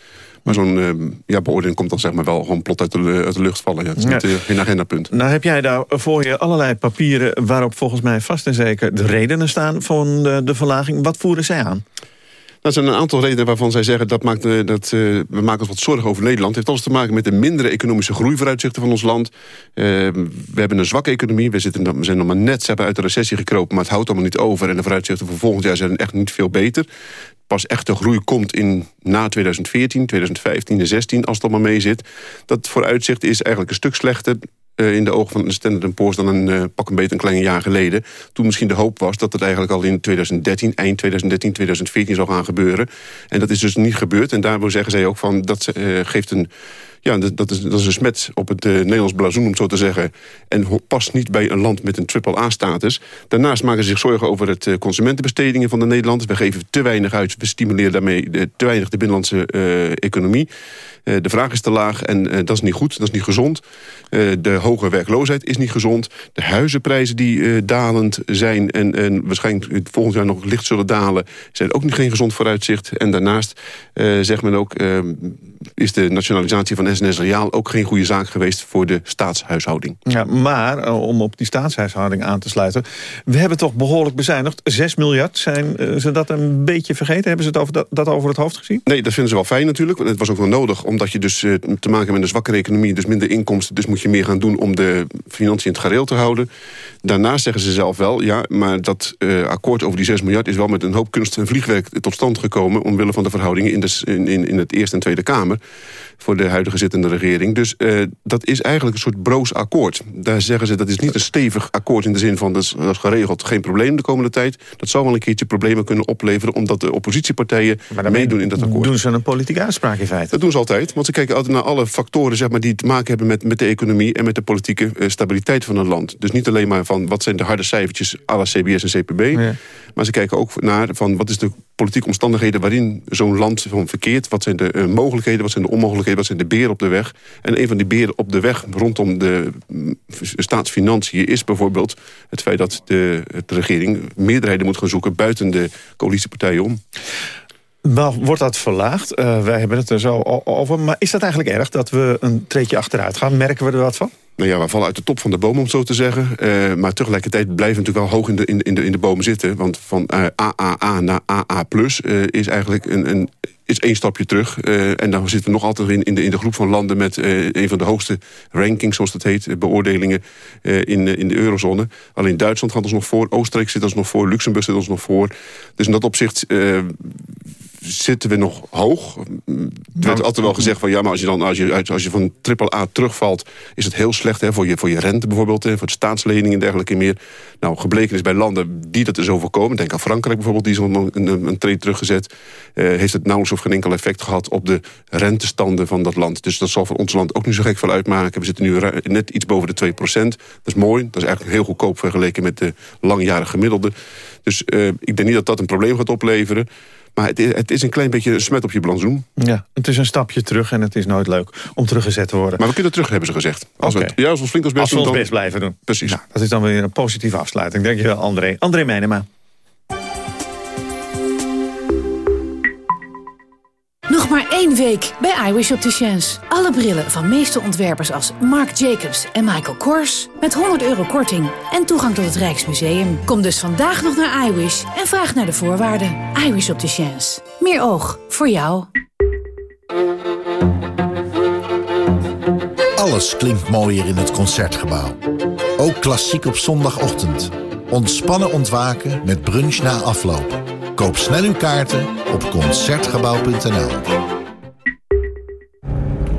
Speaker 23: Maar zo'n uh, ja, beoordeling komt dan zeg maar wel gewoon plot uit de, uit de lucht vallen. Ja, het is niet, uh, geen agendapunt.
Speaker 2: Nou heb jij daar voor je allerlei papieren... waarop volgens mij vast en zeker de redenen staan van de, de verlaging. Wat voeren zij aan?
Speaker 23: Dat zijn een aantal redenen waarvan zij zeggen... dat, maakt, dat we maken ons wat zorgen over Nederland. Het heeft alles te maken met de mindere economische groeivooruitzichten van ons land. Uh, we hebben een zwakke economie. We, zitten, we zijn nog maar net ze uit de recessie gekropen... maar het houdt allemaal niet over. En de vooruitzichten voor volgend jaar zijn echt niet veel beter pas echt de groei komt in na 2014, 2015 en 16, als het allemaal mee zit. Dat vooruitzicht is eigenlijk een stuk slechter uh, in de ogen van de Standard Poor's dan een uh, pak een beetje een klein jaar geleden. Toen misschien de hoop was dat het eigenlijk al in 2013, eind 2013, 2014 zou gaan gebeuren. En dat is dus niet gebeurd. En daarvoor zeggen zij ook van dat uh, geeft een ja, dat is, dat is een smet op het uh, Nederlands blazoen, om het zo te zeggen. En past niet bij een land met een triple-A-status. Daarnaast maken ze zich zorgen over het uh, consumentenbestedingen van de Nederlanders. We geven te weinig uit, we stimuleren daarmee de, te weinig de binnenlandse economie. De vraag is te laag en dat is niet goed, dat is niet gezond. de hoge werkloosheid is niet gezond. De huizenprijzen die dalend zijn en, en waarschijnlijk volgend jaar nog licht zullen dalen... zijn ook niet geen gezond vooruitzicht. En daarnaast zegt men ook, is de nationalisatie van SNS Reaal ook geen goede zaak geweest voor de staatshuishouding.
Speaker 2: Ja, maar om op die staatshuishouding aan te sluiten... we hebben toch behoorlijk bezuinigd. 6 miljard, zijn ze dat een beetje vergeten? Hebben ze het over dat, dat, over het hoofd gezien?
Speaker 23: Nee, dat vinden ze wel fijn natuurlijk. Het was ook wel nodig, omdat je dus uh, te maken hebt met een zwakkere economie... dus minder inkomsten, dus moet je meer gaan doen om de financiën in het gareel te houden. Daarnaast zeggen ze zelf wel, ja, maar dat akkoord over die 6 miljard... is wel met een hoop kunst en vliegwerk tot stand gekomen... omwille van de verhoudingen in, de, in, in het Eerste en Tweede Kamer voor de huidige zittende regering. Dus uh, dat is eigenlijk een soort broos akkoord. Daar zeggen ze dat is niet een stevig akkoord in de zin van dat is, dat is geregeld geen probleem de komende tijd. Dat zou wel een keertje problemen kunnen opleveren omdat de oppositiepartijen meedoen in dat akkoord.
Speaker 2: Doen ze een politieke uitspraak in feite?
Speaker 23: Dat doen ze altijd, want ze kijken altijd naar alle factoren zeg maar, die te maken hebben met, met de economie en met de politieke uh, stabiliteit van een land. Dus niet alleen maar van wat zijn de harde cijfertjes à la CBS en CPB, ja. maar ze kijken ook naar van wat is de politieke omstandigheden waarin zo'n land van verkeert. Wat zijn de uh, mogelijkheden, wat zijn de onmogelijkheden, wat zijn de beren op de weg. En een van die beren op de weg rondom de mm, staatsfinanciën is bijvoorbeeld het feit dat de, de regering meerderheden moet gaan zoeken buiten de coalitiepartijen om.
Speaker 2: Nou, wordt dat verlaagd? Uh, wij hebben het er zo over. Maar is dat eigenlijk erg dat we een treetje achteruit gaan? Merken we er wat van?
Speaker 23: Nou ja, we vallen uit de top van de boom, om zo te zeggen. Uh, maar tegelijkertijd blijven we natuurlijk wel hoog in de, in de, in de, bomen zitten. Want van uh, AAA naar AA plus is eigenlijk een, een, is één stapje terug. en dan zitten we nog altijd in, in, de, in de groep van landen... met een van de hoogste rankings, zoals dat heet, beoordelingen in, in de eurozone. Alleen Duitsland gaat ons nog voor, Oostenrijk zit ons nog voor... Luxemburg zit ons nog voor. Dus in dat opzicht zitten we nog hoog. Er werd altijd wel gezegd van ja, maar als je dan als je, als je van triple A terugvalt, is het heel slecht hè, voor, je, voor je rente bijvoorbeeld, hè, voor de staatsleningen en dergelijke meer. Nou, gebleken is bij landen die dat is overkomen, denk aan Frankrijk bijvoorbeeld, die is een, een, een treed teruggezet, uh, heeft het nauwelijks of geen enkel effect gehad op de rentestanden van dat land. Dus dat zal voor ons land ook niet zo gek veel uitmaken. We zitten nu net iets boven de 2% Dat is mooi, dat is eigenlijk heel goedkoop vergeleken met de langjarige gemiddelde. Dus uh, ik denk niet dat dat een probleem gaat opleveren. Maar het is, het is, een klein beetje een smet op je blazoen.
Speaker 2: Ja, het is een stapje terug en het is nooit leuk om teruggezet te worden.
Speaker 23: Maar we kunnen terug, hebben ze gezegd. Als okay. we, ja, als we flink als best,
Speaker 2: als we ons best blijven doen.
Speaker 23: Precies.
Speaker 2: Nou, dat is dan weer een positieve afsluiting. Dankjewel, André. André Meijnema.
Speaker 7: Nog maar één week bij iWish Opticians. Alle brillen van meeste ontwerpers als Marc Jacobs en Michael Kors... met 100 euro korting en toegang tot het Rijksmuseum. Kom dus vandaag nog naar iWish en vraag naar de voorwaarden. iWish Opticians. Meer oog voor jou.
Speaker 24: Alles klinkt mooier in het Concertgebouw. Ook klassiek op zondagochtend. Ontspannen ontwaken met brunch na afloop. Koop snel uw kaarten op Concertgebouw.nl.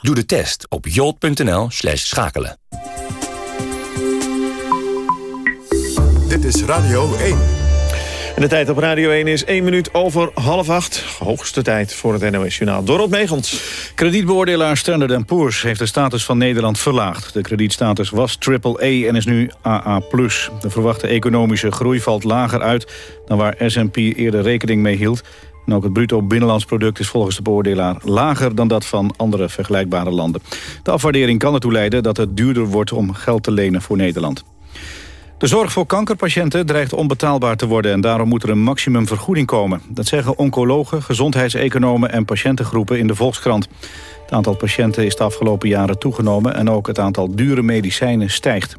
Speaker 25: Doe de test op jolt.nl slash schakelen.
Speaker 1: Dit is Radio 1.
Speaker 2: En de tijd op Radio 1 is 1 minuut over half acht. Hoogste tijd voor het NOS-journaal. Dorot Megens.
Speaker 3: Kredietbeoordelaar Standard Poor's heeft de status van Nederland verlaagd. De kredietstatus was AAA en is nu AA+. De verwachte economische groei valt lager uit... dan waar S&P eerder rekening mee hield. En ook het bruto binnenlands product is volgens de beoordelaar lager dan dat van andere vergelijkbare landen. De afwaardering kan ertoe leiden dat het duurder wordt om geld te lenen voor Nederland. De zorg voor kankerpatiënten dreigt onbetaalbaar te worden... en daarom moet er een maximumvergoeding komen. Dat zeggen oncologen, gezondheidseconomen en patiëntengroepen in de Volkskrant. Het aantal patiënten is de afgelopen jaren toegenomen... en ook het aantal dure medicijnen stijgt.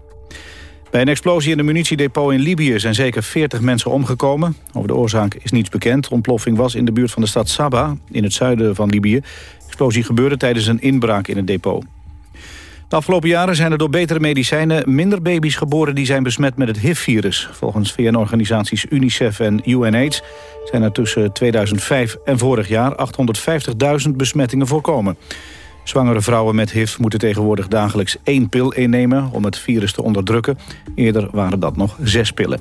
Speaker 3: Bij een explosie in een munitiedepot in Libië zijn zeker 40 mensen omgekomen. Over de oorzaak is niets bekend. Ontploffing was in de buurt van de stad Sabah, in het zuiden van Libië. Explosie gebeurde tijdens een inbraak in het depot. De afgelopen jaren zijn er door betere medicijnen minder baby's geboren die zijn besmet met het HIV-virus. Volgens VN-organisaties UNICEF en UNAIDS zijn er tussen 2005 en vorig jaar 850.000 besmettingen voorkomen. Zwangere vrouwen met HIV moeten tegenwoordig dagelijks één pil innemen om het virus te onderdrukken. Eerder waren dat nog zes pillen.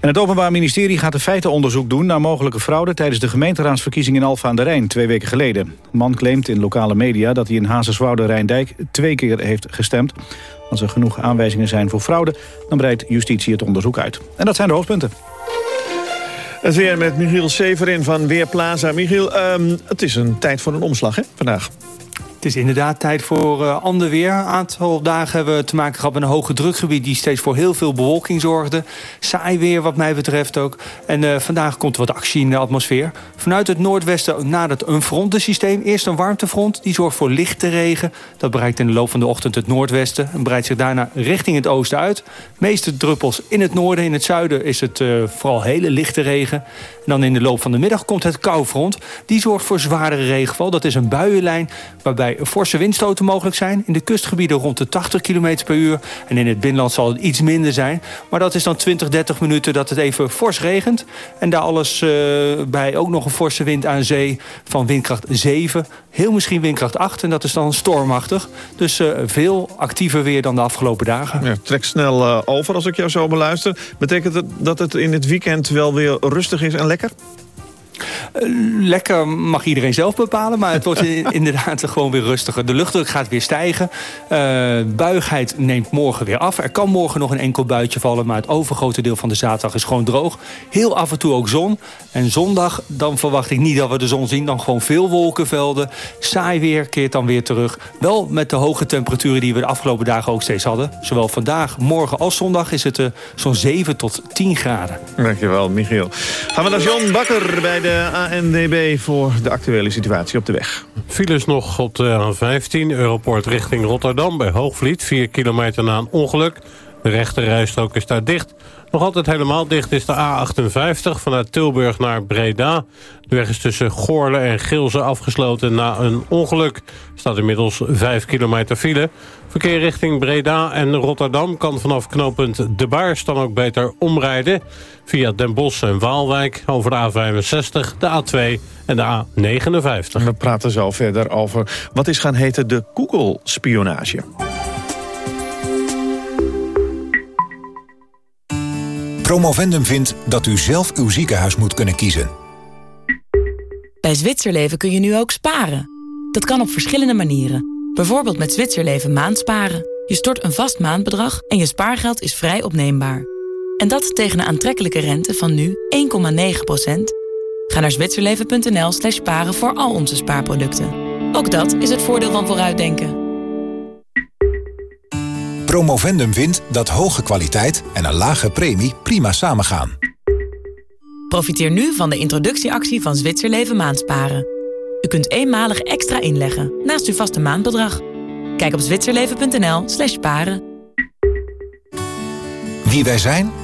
Speaker 3: En het Openbaar Ministerie gaat een feitenonderzoek doen... naar mogelijke fraude tijdens de gemeenteraadsverkiezing in Alfa aan de Rijn... twee weken geleden. De man claimt in lokale media dat hij in Hazerswoude Rijndijk... twee keer heeft gestemd. Als er genoeg aanwijzingen zijn voor fraude... dan breidt justitie het onderzoek uit. En dat zijn de hoofdpunten.
Speaker 2: Het weer met Michiel Severin van Weerplaza. Michiel, um, het is een tijd voor een omslag hè, vandaag.
Speaker 26: Het is inderdaad tijd voor uh, ander weer. Een aantal dagen hebben we te maken gehad met een hoge drukgebied... die steeds voor heel veel bewolking zorgde. Saai weer wat mij betreft ook. En uh, vandaag komt er wat actie in de atmosfeer. Vanuit het noordwesten nadert een frontensysteem. Eerst een warmtefront, die zorgt voor lichte regen. Dat bereikt in de loop van de ochtend het noordwesten... en breidt zich daarna richting het oosten uit. De meeste druppels in het noorden. In het zuiden is het uh, vooral hele lichte regen. En dan in de loop van de middag komt het koufront. Die zorgt voor zwaardere regenval. Dat is een buienlijn waarbij forse windstoten mogelijk zijn. In de kustgebieden rond de 80 km per uur. En in het binnenland zal het iets minder zijn. Maar dat is dan 20, 30 minuten dat het even fors regent. En daar alles uh, bij ook nog een forse wind aan zee van windkracht 7. Heel misschien windkracht 8 en dat is dan stormachtig. Dus uh, veel actiever weer dan de afgelopen dagen.
Speaker 2: Ja, trek snel uh, over als ik jou zo beluister. Betekent dat het in het weekend wel weer rustig is en lekker?
Speaker 26: Lekker mag iedereen zelf bepalen, maar het wordt inderdaad gewoon weer rustiger. De luchtdruk gaat weer stijgen. Uh, buigheid neemt morgen weer af. Er kan morgen nog een enkel buitje vallen, maar het overgrote deel van de zaterdag is gewoon droog. Heel af en toe ook zon. En zondag, dan verwacht ik niet dat we de zon zien. Dan gewoon veel wolkenvelden. Saai weer keert dan weer terug. Wel met de hoge temperaturen die we de afgelopen dagen ook steeds hadden. Zowel vandaag, morgen als zondag is het uh, zo'n 7 tot 10 graden.
Speaker 2: Dankjewel, Michiel. Gaan we naar John Bakker bij de ANDB voor de actuele situatie op de weg.
Speaker 6: Files nog op de A15, Europort richting Rotterdam bij Hoogvliet. 4 kilometer na een ongeluk. De rechterrijstrook is daar dicht. Nog altijd helemaal dicht is de A58 vanuit Tilburg naar Breda. De weg is tussen Goorle en Gilze afgesloten na een ongeluk. Staat inmiddels 5 kilometer file. Verkeer richting Breda en Rotterdam kan vanaf knooppunt De Baars dan ook beter omrijden. Via Den Bosch en Waalwijk over de A65, de A2 en de A59.
Speaker 2: We praten zo verder over wat is gaan heten de Google-spionage.
Speaker 27: Promovendum vindt dat u zelf uw ziekenhuis moet kunnen kiezen.
Speaker 28: Bij Zwitserleven kun je nu ook sparen. Dat kan op verschillende manieren. Bijvoorbeeld met Zwitserleven maandsparen. Je stort een vast maandbedrag en je spaargeld is vrij opneembaar. En dat tegen een aantrekkelijke rente van nu 1,9%. Ga naar zwitserleven.nl slash sparen voor al onze spaarproducten. Ook dat is het voordeel van vooruitdenken.
Speaker 27: Promovendum vindt dat hoge kwaliteit en een lage premie prima samengaan.
Speaker 28: Profiteer nu van de introductieactie van Zwitserleven Maandsparen. U kunt eenmalig extra inleggen naast uw vaste maandbedrag. Kijk op zwitserleven.nl slash sparen.
Speaker 27: Wie wij zijn?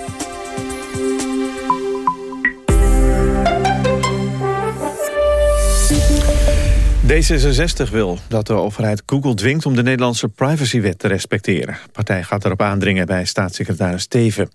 Speaker 2: D66 wil dat de overheid Google dwingt om de Nederlandse privacywet te respecteren. De partij gaat erop aandringen bij staatssecretaris Teven.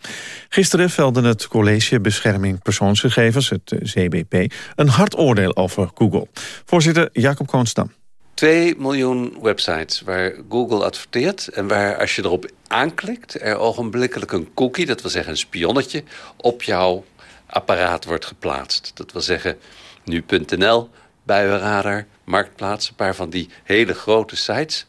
Speaker 2: Gisteren velde het College Bescherming Persoonsgegevens, het CBP, een hard oordeel over Google. Voorzitter Jacob Koonstam.
Speaker 29: 2 miljoen websites waar Google adverteert... en waar als je erop aanklikt er ogenblikkelijk een cookie... dat wil zeggen een spionnetje, op jouw apparaat wordt geplaatst. Dat wil zeggen nu.nl, buienradar, Marktplaats, een paar van die hele grote sites.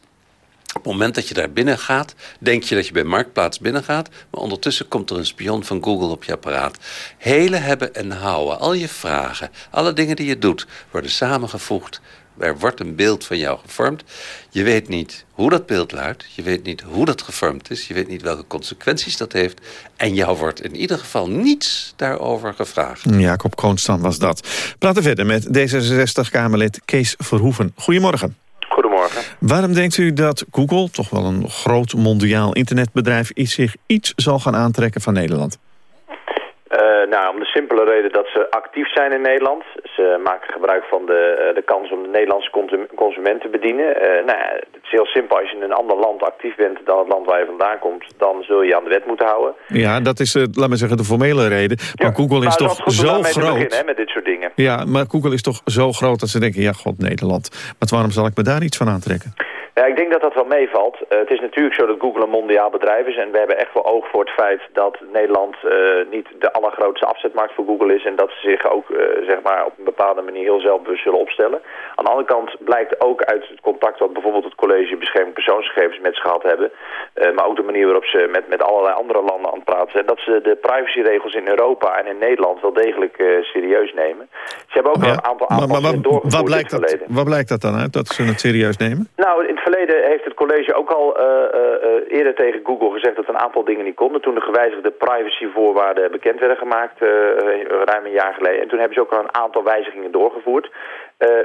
Speaker 29: Op het moment dat je daar binnen gaat, denk je dat je bij Marktplaats binnen gaat... maar ondertussen komt er een spion van Google op je apparaat. Hele hebben en houden, al je vragen, alle dingen die je doet... worden samengevoegd er wordt een beeld van jou gevormd. Je weet niet hoe dat beeld luidt. Je weet niet hoe dat gevormd is. Je weet niet welke consequenties dat heeft. En jou wordt in ieder geval niets daarover gevraagd.
Speaker 2: Jacob Kroonstam was dat. Praten verder met D66-Kamerlid Kees Verhoeven. Goedemorgen.
Speaker 13: Goedemorgen.
Speaker 2: Waarom denkt u dat Google, toch wel een groot mondiaal internetbedrijf... zich iets zal gaan aantrekken van Nederland?
Speaker 13: Nou, om de simpele reden dat ze actief zijn in Nederland. Ze maken gebruik van de, uh, de kans om de Nederlandse consument te bedienen. Uh, nou ja, is heel simpel. Als je in een ander land actief bent dan het land waar je vandaan komt... dan zul je aan de wet moeten houden.
Speaker 2: Ja, dat is, laat maar zeggen, de formele reden. Maar
Speaker 13: ja,
Speaker 2: Google is
Speaker 13: nou,
Speaker 2: toch zo groot...
Speaker 13: Beginnen, hè, met dit soort dingen.
Speaker 2: Ja, maar Google is toch zo groot dat ze denken... ja, god, Nederland. Maar waarom zal ik me daar iets van aantrekken?
Speaker 13: Ja, ik denk dat dat wel meevalt. Uh, het is natuurlijk zo dat Google een mondiaal bedrijf is. En we hebben echt wel oog voor het feit dat Nederland uh, niet de allergrootste afzetmarkt voor Google is. En dat ze zich ook uh, zeg maar op een bepaalde manier heel zelfbewust zullen opstellen. Aan de andere kant blijkt ook uit het contact wat bijvoorbeeld het College Bescherming Persoonsgegevens met ze gehad hebben. maar ook de manier waarop ze met, met allerlei andere landen aan het praten zijn. Dat ze de privacyregels in Europa en in Nederland wel degelijk serieus nemen. Ze hebben ook
Speaker 2: ja,
Speaker 13: een aantal
Speaker 2: maar,
Speaker 13: doorgevoerd
Speaker 2: waar blijkt,
Speaker 13: in het
Speaker 2: dat, waar blijkt dat dan uit, dat ze het serieus nemen?
Speaker 13: Nou, in het verleden heeft het college ook al uh, eerder tegen Google gezegd dat een aantal dingen niet konden. Toen de gewijzigde privacyvoorwaarden bekend werden gemaakt, ruim een jaar geleden. En toen hebben ze ook al een aantal wijzigingen doorgevoerd.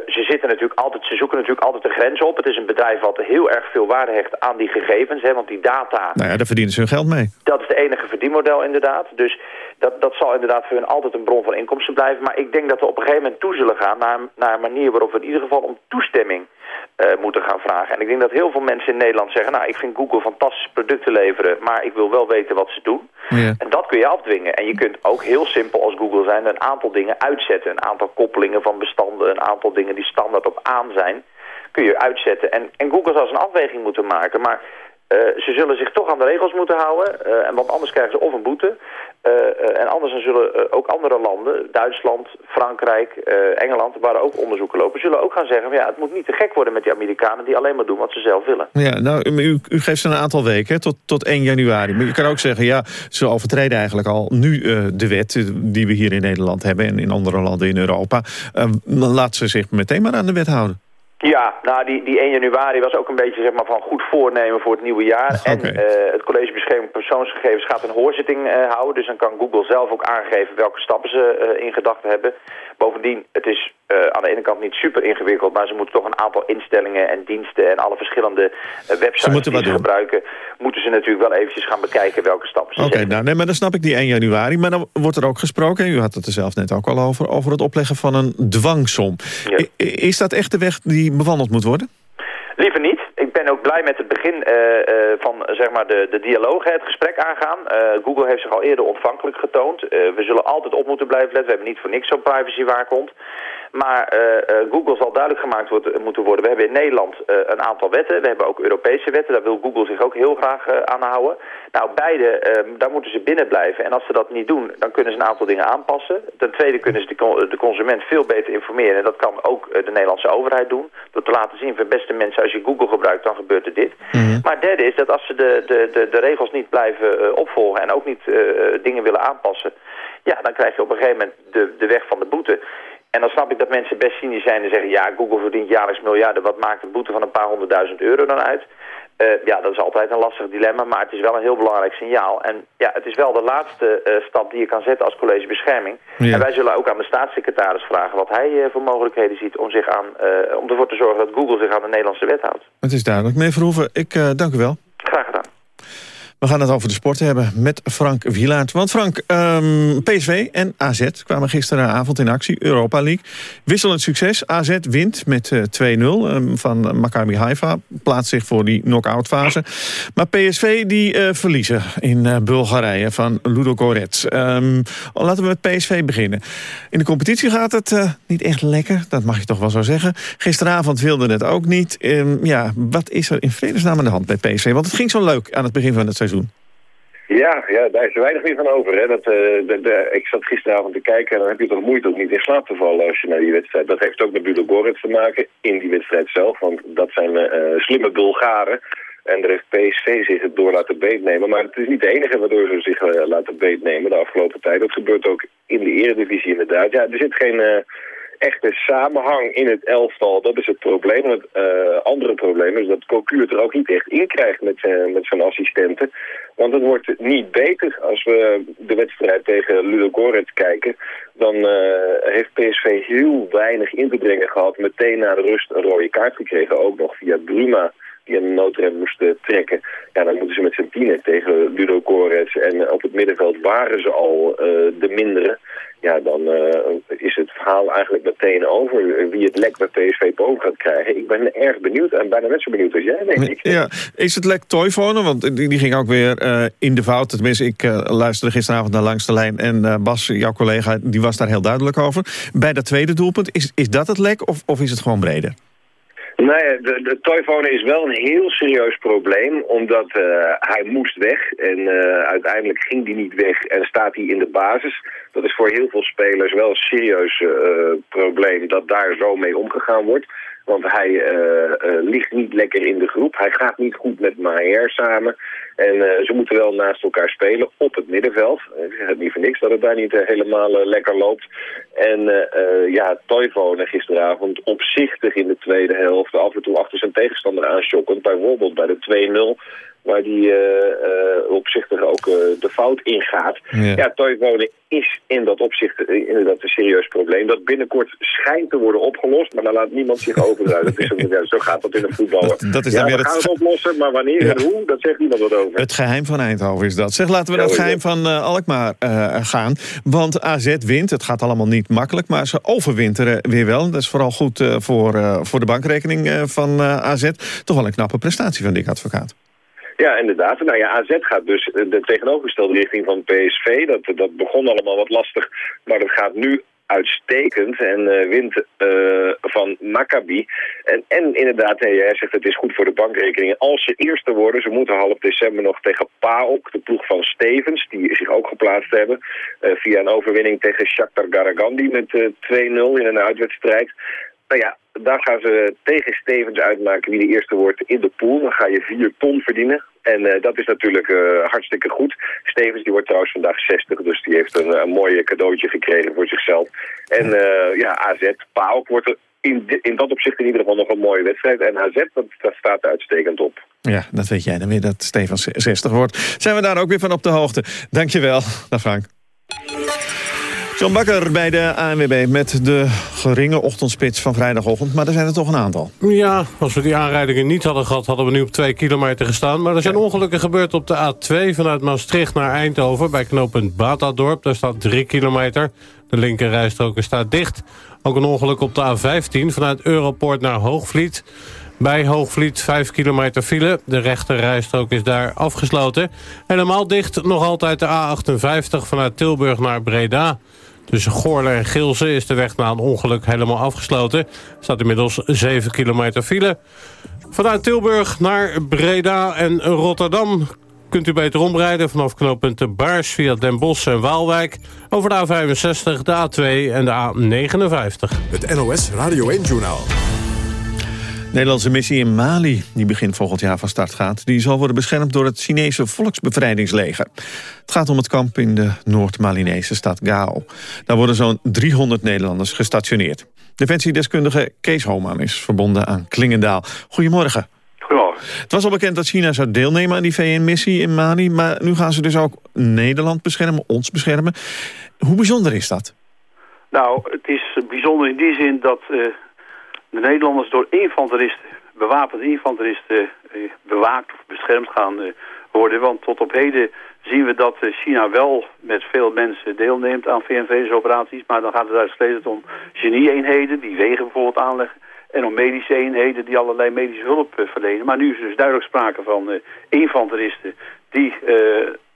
Speaker 13: Ze, zitten natuurlijk altijd, ze zoeken natuurlijk altijd de grens op. Het is een bedrijf wat heel erg veel waarde hecht aan die gegevens. Hè, want die data...
Speaker 2: Nou ja, daar verdienen ze hun geld mee.
Speaker 13: Dat is de enige verdienmodel inderdaad. Dus dat, dat zal inderdaad voor hun altijd een bron van inkomsten blijven. Maar ik denk dat we op een gegeven moment toe zullen gaan naar, naar een manier waarop we in ieder geval om toestemming uh, moeten gaan vragen. En ik denk dat heel veel mensen in Nederland zeggen... nou, ik vind Google fantastische producten leveren... maar ik wil wel weten wat ze doen.
Speaker 2: Ja.
Speaker 13: En dat kun je afdwingen. En je kunt ook heel simpel als Google zijn... een aantal dingen uitzetten. Een aantal koppelingen van bestanden... een aantal dingen die standaard op aan zijn... kun je uitzetten. En, en Google zal een afweging moeten maken... maar ze zullen zich toch aan de regels moeten houden. Uh, en want anders krijgen ze of een boete... Uh, en anders dan zullen ook andere landen, Duitsland, Frankrijk, Engeland, waar ook onderzoeken lopen, zullen ook gaan zeggen, ja, het moet niet te gek worden met die Amerikanen die alleen maar doen wat ze zelf willen.
Speaker 2: Ja, nou, u, geeft ze een aantal weken, tot, tot 1 januari. Maar je kan ook zeggen, ja, ze overtreden eigenlijk al nu de wet die we hier in Nederland hebben en in andere landen in Europa. laat ze zich meteen maar aan de wet houden.
Speaker 13: Ja, nou die, die 1 januari was ook een beetje zeg maar, van goed voornemen voor het nieuwe jaar.
Speaker 2: Okay.
Speaker 13: En uh, het College Bescherming Persoonsgegevens gaat een hoorzitting uh, houden. Dus dan kan Google zelf ook aangeven welke stappen ze uh, in gedachten hebben. Bovendien, het is aan de ene kant niet super ingewikkeld, maar ze moeten toch een aantal instellingen en diensten en alle verschillende websites die ze gebruiken, moeten ze natuurlijk wel eventjes gaan bekijken welke stappen ze
Speaker 2: Oké, nou, nee, maar dan snap ik die 1 januari. Maar dan wordt er ook gesproken, u had het er zelf net ook al over, over het opleggen van een dwangsom. Is dat echt de weg die bewandeld moet worden?
Speaker 13: Liever niet. Ik ben ook blij met het begin uh, uh, van zeg maar de, de dialoog, het gesprek aangaan. Uh, Google heeft zich al eerder ontvankelijk getoond. we zullen altijd op moeten blijven letten. We hebben niet voor niks zo'n privacywaakhond. Maar Google zal duidelijk gemaakt wordt, moeten worden. We hebben in Nederland een aantal wetten. We hebben ook Europese wetten. Daar wil Google zich ook heel graag aan houden. Nou, beide, daar moeten ze binnen blijven. En als ze dat niet doen, dan kunnen ze een aantal dingen aanpassen. Ten tweede kunnen ze de, de consument veel beter informeren. En dat kan ook de Nederlandse overheid doen. Door te laten zien, voor beste mensen, als je Google gebruikt, dan gebeurt er dit. Mhm. Maar derde is dat als ze de, de, de, de regels niet blijven opvolgen en ook niet uh, dingen willen aanpassen... ja, dan krijg je op een gegeven moment de, de weg van de boete. En dan snap ik dat mensen best cynisch zijn en zeggen... ja, Google verdient jaarlijks miljarden, wat maakt een boete van een paar honderdduizend euro dan uit? Uh, ja, dat is altijd een lastig dilemma, maar het is wel een heel belangrijk signaal. En ja, het is wel de laatste uh, stap die je kan zetten als college bescherming. Ja. En wij zullen ook aan de staatssecretaris vragen wat hij uh, voor mogelijkheden ziet om, zich aan, om ervoor te zorgen dat Google zich aan de Nederlandse wet houdt.
Speaker 2: Het is duidelijk. Meneer Verhoeven, ik dank u wel.
Speaker 13: Graag gedaan.
Speaker 2: We gaan het over de sport hebben met Frank Wielaert. Want Frank, um, PSV en AZ kwamen gisteravond in actie, Europa League. Wisselend succes, AZ wint met uh, 2-0 um, van Maccabi Haifa. Plaatst zich voor die knock-out fase. Maar PSV die uh, verliezen in uh, Bulgarije van Ludo Gorets. Um, laten we met PSV beginnen. In de competitie gaat het niet echt lekker, dat mag je toch wel zo zeggen. Gisteravond wilde het ook niet. ja, wat is er in vredesnaam aan de hand bij PSV? Want het ging zo leuk aan het begin van het seizoen.
Speaker 30: Ja, ja, daar is er weinig meer van over. Hè. Dat, uh, de, ik zat gisteravond te kijken en dan heb je toch moeite om niet in slaap te vallen als je naar die wedstrijd... Dat heeft ook met Budo te maken in die wedstrijd zelf, want dat zijn uh, slimme Bulgaren... En daar heeft PSV zich het door laten beetnemen. Maar het is niet de enige waardoor ze zich laten beetnemen de afgelopen tijd. Dat gebeurt ook in de eredivisie inderdaad. Ja, er zit geen echte samenhang in het elftal. Dat is het probleem. Het uh, andere probleem is dat Cocu het er ook niet echt in krijgt met, uh, met zijn assistenten. Want het wordt niet beter als we de wedstrijd tegen Ludo Gorets kijken. Dan uh, heeft PSV heel weinig in te brengen gehad. Meteen na de rust een rode kaart gekregen. Ook nog via Bruma die een noodrem moesten trekken. Ja, dan moeten ze met z'n tienen tegen Ludo Gorets. En op het middenveld waren ze al de mindere ja, dan uh, is het verhaal eigenlijk meteen over wie het lek bij PSV boven gaat krijgen. Ik ben erg benieuwd en bijna net zo benieuwd als jij, denk ik.
Speaker 2: Ja, is het lek Toivonen? Want die, ging ook weer uh, in de fout. Tenminste, ik luisterde gisteravond naar Langs de Lijn en Bas, jouw collega, die was daar heel duidelijk over. Bij dat tweede doelpunt, is, is dat het lek of, of is het gewoon breder?
Speaker 30: Nee, de, de toyphone is wel een heel serieus probleem, omdat uh, hij moest weg. En uh, uiteindelijk ging hij niet weg en staat hij in de basis. Dat is voor heel veel spelers wel een serieus uh, probleem dat daar zo mee omgegaan wordt. Want hij ligt niet lekker in de groep. Hij gaat niet goed met Maher samen. En uh, ze moeten wel naast elkaar spelen op het middenveld. Ik zeg het niet voor niks dat het daar niet helemaal lekker loopt. En ja, Toivonen gisteravond opzichtig in de tweede helft. Af en toe achter zijn tegenstander aanschokkend. Bijvoorbeeld bij de 2-0 waar die uh, opzichtig ook uh, de fout ingaat. Ja, ja Toivonen is in dat opzicht inderdaad een serieus probleem. Dat binnenkort schijnt te worden opgelost, maar daar laat niemand zich over uit. Dat is, ja, zo gaat dat in een voetballer.
Speaker 2: Dat, dat is dan
Speaker 30: ja,
Speaker 2: weer
Speaker 30: we gaan
Speaker 2: het...
Speaker 30: het oplossen, maar wanneer en hoe, dat zegt niemand wat over.
Speaker 2: Het geheim van Eindhoven is dat. Zeg, laten we naar het geheim van Alkmaar gaan. Want AZ wint, het gaat allemaal niet makkelijk, maar ze overwinteren weer wel. Dat is vooral goed voor, voor de bankrekening van AZ. Toch wel een knappe prestatie van Dick Advocaat.
Speaker 30: Ja, inderdaad. Nou ja, AZ gaat dus de tegenovergestelde richting van PSV. Dat, dat begon allemaal wat lastig, maar dat gaat nu uitstekend en uh, wint uh, van Maccabi. En, en inderdaad, hey, jij zegt het is goed voor de bankrekeningen. Als ze eerste worden, ze moeten half december nog tegen PAOK, de ploeg van Stevens, die zich ook geplaatst hebben, uh, via een overwinning tegen Shakhtar Garagandi met 2-0 in een uitwedstrijd. Nou ja, daar gaan ze tegen Stevens uitmaken wie de eerste wordt in de pool. Dan ga je 4 ton verdienen. En uh, dat is natuurlijk uh, hartstikke goed. Stevens die wordt trouwens vandaag 60, dus die heeft een, een mooi cadeautje gekregen voor zichzelf. En uh, ja, AZ, PAOK wordt er in, in dat opzicht in ieder geval nog een mooie wedstrijd. En AZ, dat, dat staat uitstekend op.
Speaker 2: Ja, dat weet jij dan weer, dat Stevens 60 wordt. Zijn we daar ook weer van op de hoogte. Dankjewel, dag Frank. John Bakker bij de ANWB met de geringe ochtendspits van vrijdagochtend. Maar er zijn er toch een aantal.
Speaker 6: Ja, als we die aanrijdingen niet hadden gehad... hadden we nu op twee kilometer gestaan. Maar er zijn ongelukken gebeurd op de A2 vanuit Maastricht naar Eindhoven... bij knooppunt Batadorp. Daar staat drie kilometer. De linkerrijstrook staat dicht. Ook een ongeluk op de A15 vanuit Europoort naar Hoogvliet... Bij Hoogvliet 5 kilometer file. De rechte rijstrook is daar afgesloten. Helemaal dicht nog altijd de A58 vanuit Tilburg naar Breda. Tussen Goorle en Gilze is de weg na een ongeluk helemaal afgesloten. Er staat inmiddels 7 kilometer file. Vanuit Tilburg naar Breda en Rotterdam kunt u beter omrijden vanaf knooppunt Baars via Den Bosch en Waalwijk... over de A65, de A2 en de A59.
Speaker 1: Het NOS Radio 1-journaal.
Speaker 2: Nederlandse missie in Mali, die begin volgend jaar van start gaat... die zal worden beschermd door het Chinese volksbevrijdingsleger. Het gaat om het kamp in de Noord-Malinese stad Gao. Daar worden zo'n 300 Nederlanders gestationeerd. Defensiedeskundige Kees Homan is verbonden aan Klingendaal. Goedemorgen.
Speaker 31: Goedemorgen.
Speaker 2: Het was al bekend dat China zou deelnemen aan die VN-missie in Mali... maar nu gaan ze dus ook Nederland beschermen, ons beschermen. Hoe bijzonder is dat?
Speaker 31: Nou, het is bijzonder in die zin dat... Uh de Nederlanders door infanteristen, bewapende infanteristen, eh, bewaakt of beschermd gaan eh, worden. Want tot op heden zien we dat eh, China wel met veel mensen deelneemt aan VNV-operaties. Maar dan gaat het uitsluitend om genie-eenheden die wegen bijvoorbeeld aanleggen. En om medische eenheden die allerlei medische hulp verlenen. Maar nu is er dus duidelijk sprake van infanteristen die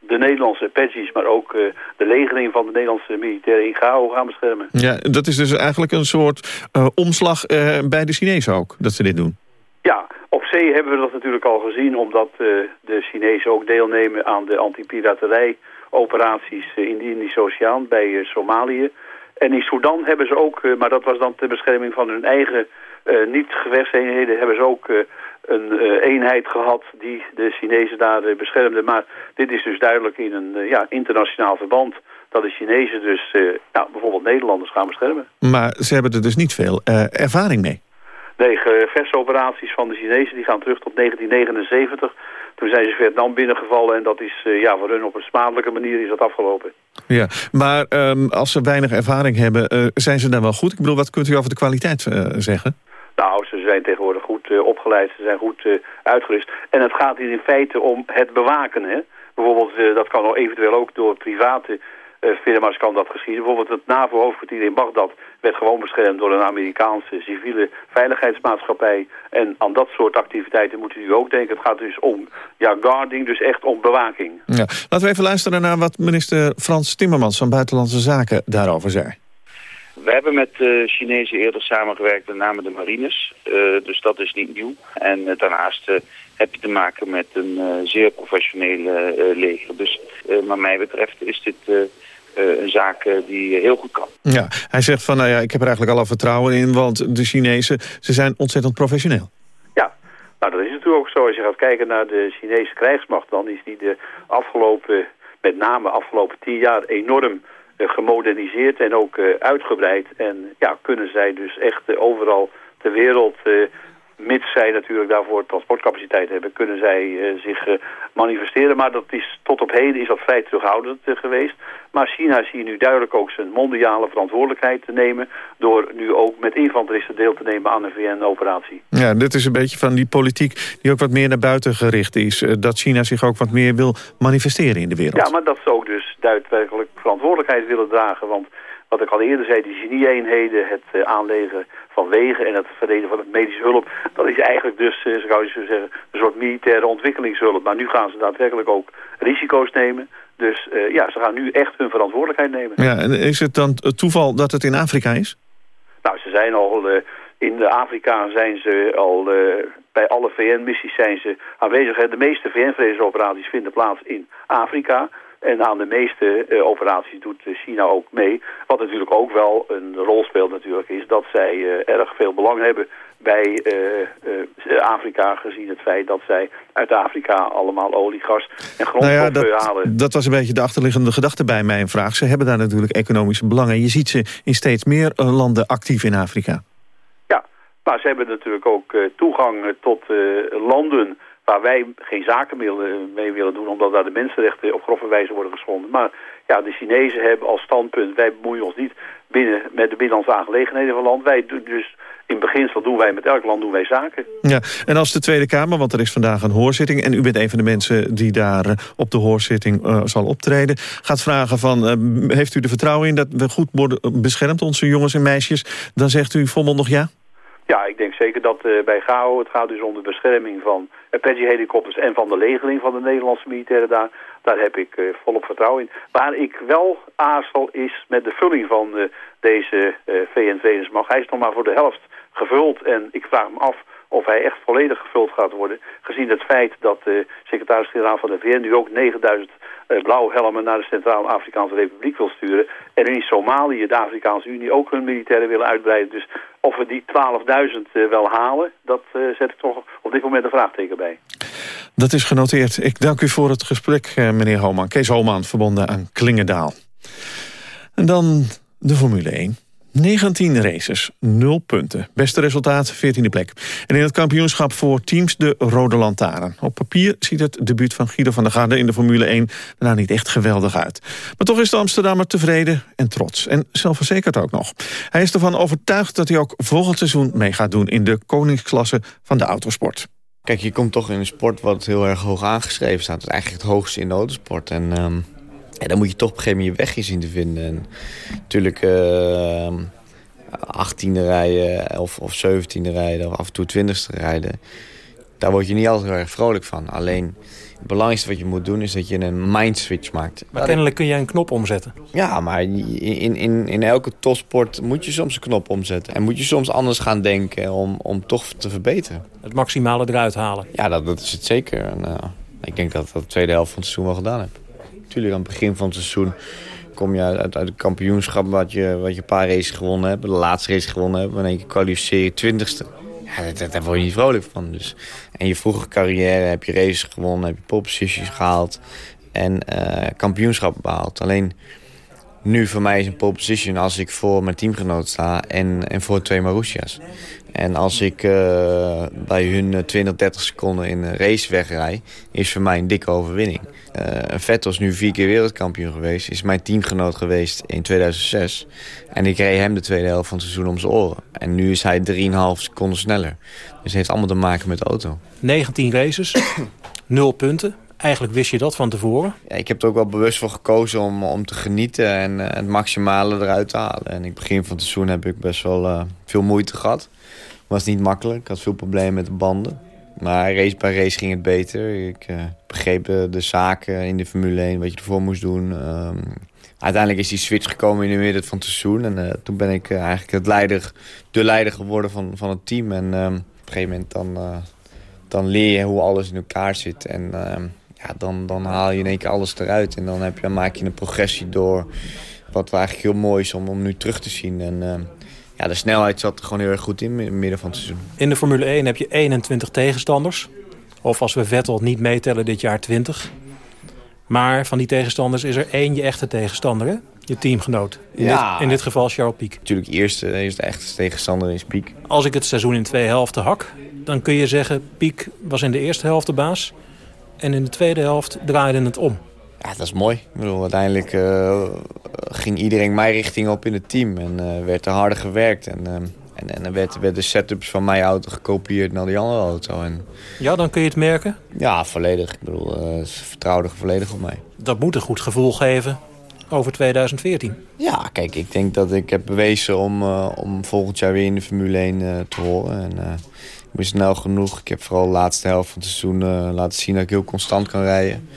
Speaker 31: de Nederlandse Apaches, maar ook uh, de legering van de Nederlandse militairen in Gao gaan beschermen.
Speaker 2: Ja, dat is dus eigenlijk een soort uh, omslag uh, bij de Chinezen ook, dat ze dit doen.
Speaker 31: Ja, op zee hebben we dat natuurlijk al gezien, omdat de Chinezen ook deelnemen aan de antipiraterij operaties in de Indische Oceaan bij Somalië. En in Sudan hebben ze ook, maar dat was dan ter bescherming van hun eigen niet-gevechtseenheden, hebben ze ook een uh, eenheid gehad die de Chinezen daar uh, beschermde. Maar dit is dus duidelijk in een uh, ja, internationaal verband dat de Chinezen dus ja, bijvoorbeeld Nederlanders gaan beschermen.
Speaker 2: Maar ze hebben er dus niet veel ervaring mee?
Speaker 31: Nee, gevechtsoperaties van de Chinezen die gaan terug tot 1979. Toen zijn ze Vietnam binnengevallen en dat is ja, voor hun op een smadelijke manier is dat afgelopen.
Speaker 2: Ja, maar um, als ze weinig ervaring hebben, zijn ze dan wel goed? Ik bedoel, wat kunt u over de kwaliteit zeggen?
Speaker 31: Nou, ze zijn tegenwoordig uh, opgeleid, ze zijn goed uh, uitgerust. En het gaat hier in feite om het bewaken. Hè? Bijvoorbeeld, uh, dat kan eventueel ook door private firma's kan dat geschieden. Bijvoorbeeld het NAVO-hoofdkwartier in Bagdad werd gewoon beschermd door een Amerikaanse civiele veiligheidsmaatschappij. En aan dat soort activiteiten moeten u ook denken. Het gaat dus om ja, guarding, dus echt om bewaking.
Speaker 2: Ja. Laten we even luisteren naar wat minister Frans Timmermans van Buitenlandse Zaken daarover zei.
Speaker 32: We hebben met de Chinezen eerder samengewerkt, met name de marines. Uh, dus dat is niet nieuw. En uh, daarnaast heb je te maken met een zeer professionele leger. Dus wat mij betreft is dit een zaak die heel goed kan.
Speaker 2: Ja, hij zegt van, nou ja, ik heb er eigenlijk alle vertrouwen in... want de Chinezen, ze zijn ontzettend professioneel.
Speaker 31: Ja, nou dat is natuurlijk ook zo. Als je gaat kijken naar de Chinese krijgsmacht... dan is die de afgelopen, met name afgelopen tien jaar enorm gemoderniseerd en ook uitgebreid. En ja, kunnen zij dus echt overal ter wereld, mits zij natuurlijk daarvoor transportcapaciteit hebben, kunnen zij zich manifesteren. Maar dat is, tot op heden is dat vrij terughoudend geweest. Maar China zie je nu duidelijk ook zijn mondiale verantwoordelijkheid te nemen... door nu ook met infanteristen deel te nemen aan een VN-operatie.
Speaker 2: Ja, dit is een beetje van die politiek die ook wat meer naar buiten gericht is. Dat China zich ook wat meer wil manifesteren in de wereld.
Speaker 31: Ja, maar dat ze ook dus daadwerkelijk verantwoordelijkheid willen dragen. Want wat ik al eerder zei, die genie-eenheden, het uh, aanleggen van wegen en het verlenen van het medische hulp, dat is eigenlijk dus, uh, zou je zo zeggen, een soort militaire ontwikkelingshulp. Maar nu gaan ze daadwerkelijk ook risico's nemen. Dus uh, ja, ze gaan nu echt hun verantwoordelijkheid nemen.
Speaker 2: Ja, en is het dan het toeval dat het in Afrika is?
Speaker 31: Nou, ze zijn al, in Afrika zijn ze al, bij alle VN-missies zijn ze aanwezig. De meeste VN-vredesoperaties vinden plaats in Afrika. En aan de meeste uh, operaties doet China ook mee. Wat natuurlijk ook wel een rol speelt natuurlijk is dat zij uh, erg veel belang hebben bij uh, Afrika gezien het feit dat zij uit Afrika allemaal olie, gas en grondstoffen
Speaker 2: nou ja, dat,
Speaker 31: halen.
Speaker 2: Dat was een beetje de achterliggende gedachte bij mijn vraag. Ze hebben daar natuurlijk economische belangen. Je ziet ze in steeds meer landen actief in Afrika.
Speaker 31: Ja, maar ze hebben natuurlijk ook toegang tot landen waar wij geen zaken mee, mee willen doen... omdat daar de mensenrechten op grove wijze worden geschonden. Maar ja, de Chinezen hebben als standpunt... wij bemoeien ons niet binnen met de binnenlandse aangelegenheden van land. Wij doen dus in beginsel doen wij met elk land doen wij zaken.
Speaker 2: Ja, en als de Tweede Kamer, want er is vandaag een hoorzitting... en u bent een van de mensen die daar eh, op de hoorzitting uh, zal optreden... gaat vragen van, heeft u er vertrouwen in dat we goed worden beschermd... onze jongens en meisjes, dan zegt u volmondig ja?
Speaker 31: Ja, ik denk zeker dat uh, bij GAO, het gaat dus om de bescherming van Apache-helikopters... en van de legeling van de Nederlandse militairen daar. Daar heb ik uh, volop vertrouwen in. Waar ik wel aarzel is met de vulling van uh, deze VN-Venusmacht. Hij is nog maar voor de helft gevuld en ik vraag me af of hij echt volledig gevuld gaat worden. Gezien het feit dat de secretaris-generaal van de VN nu ook 9000 uh, blauwe helmen naar de Centraal-Afrikaanse Republiek wil sturen. En in Somalië, de Afrikaanse Unie, ook hun militairen willen uitbreiden. Dus of we die 12.000 uh, wel halen, dat uh, zet ik toch op dit moment een vraagteken bij.
Speaker 2: Dat is genoteerd. Ik dank u voor het gesprek, meneer Homan. Kees Homan, verbonden aan Klingendaal. En dan de Formule 1. 19 races, 0 punten. Beste resultaat, 14e plek. En in het kampioenschap voor teams de Rode Lantaarn. Op papier ziet het debuut van Guido van der Garde in de Formule 1 daarna niet echt geweldig uit. Maar toch is de Amsterdammer tevreden en trots. En zelfverzekerd ook nog. Hij is ervan overtuigd dat hij ook volgend seizoen mee gaat doen... in de koningsklasse van de autosport.
Speaker 33: Kijk, je komt toch in een sport wat heel erg hoog aangeschreven staat. Het is eigenlijk het hoogste in de autosport. En... Um... Ja, dan moet je toch op een gegeven moment je weg zien te vinden. En natuurlijk uh, 18e rijden of, of 17e rijden of af en toe 20e rijden. Daar word je niet altijd heel erg vrolijk van. Alleen het belangrijkste wat je moet doen is dat je een mind switch maakt.
Speaker 34: Maar kennelijk kun je een knop omzetten.
Speaker 33: Ja, maar in, in, in elke topsport moet je soms een knop omzetten. En moet je soms anders gaan denken om, om toch te verbeteren.
Speaker 34: Het maximale eruit halen.
Speaker 33: Ja, dat, dat is het zeker. En, uh, ik denk dat ik dat de tweede helft van het seizoen wel gedaan heb. Natuurlijk aan het begin van het seizoen kom je uit, uit het kampioenschap wat je, wat je een paar races gewonnen hebt. De laatste race gewonnen hebt. Dan je kwalificeer je twintigste. Ja, daar, word je niet vrolijk van. Dus. En je vroege carrière heb je races gewonnen, heb je pole positions gehaald. En uh, kampioenschap behaald. Alleen nu voor mij is een pole position als ik voor mijn teamgenoot sta en, en voor twee Marussia's. En als ik uh, bij hun 20, 30 seconden in een race wegrij, is voor mij een dikke overwinning. Uh, Vettel is nu vier keer wereldkampioen geweest, is mijn teamgenoot geweest in 2006. En ik reed hem de tweede helft van het seizoen om zijn oren. En nu is hij 3,5 seconden sneller. Dus het heeft allemaal te maken met de auto.
Speaker 34: 19 races, 0 punten. Eigenlijk wist je dat van tevoren?
Speaker 33: Ja, ik heb er ook wel bewust voor gekozen om, om te genieten en uh, het maximale eruit te halen. En in het begin van het seizoen heb ik best wel uh, veel moeite gehad. was niet makkelijk, ik had veel problemen met de banden. Maar race bij race ging het beter. Ik uh, begreep de zaken in de Formule 1, wat je ervoor moest doen. Um, uiteindelijk is die switch gekomen in de midden van het seizoen. En toen ben ik eigenlijk het leider, de leider geworden van, van het team. En um, op een gegeven moment dan, dan leer je hoe alles in elkaar zit. En ja, dan, dan haal je in één keer alles eruit. En dan, heb je, dan maak je een progressie door. Wat eigenlijk heel mooi is om, om nu terug te zien. En uh, ja, de snelheid zat er gewoon heel erg goed in, in het midden van het seizoen.
Speaker 34: In de Formule 1 heb je 21 tegenstanders. Of als we Vettel niet meetellen dit jaar 20. Maar van die tegenstanders is er één je echte tegenstander, hè? Je teamgenoot. In, ja. dit, in dit geval Charles Piek.
Speaker 33: Natuurlijk, eerste, eerste echte tegenstander is Piek.
Speaker 34: Als ik het seizoen in twee helften hak... dan kun je zeggen, Piek was in de eerste helft de baas... En in de tweede helft draaide het om.
Speaker 33: Ja, dat is mooi. Ik bedoel, uiteindelijk uh, ging iedereen mijn richting op in het team. En uh, werd er harder gewerkt. En, uh, en, en er werd, werd de setups van mijn auto gekopieerd naar die andere auto. En...
Speaker 34: Ja, dan kun je het merken?
Speaker 33: Ja, volledig. Ik bedoel, ze vertrouwden volledig op mij.
Speaker 34: Dat moet een goed gevoel geven over 2014.
Speaker 33: Ja, kijk, ik denk dat ik heb bewezen om, om volgend jaar weer in de Formule 1 te horen. En, ik ben snel genoeg. Ik heb vooral de laatste helft van het seizoen uh, laten zien dat ik heel constant kan rijden.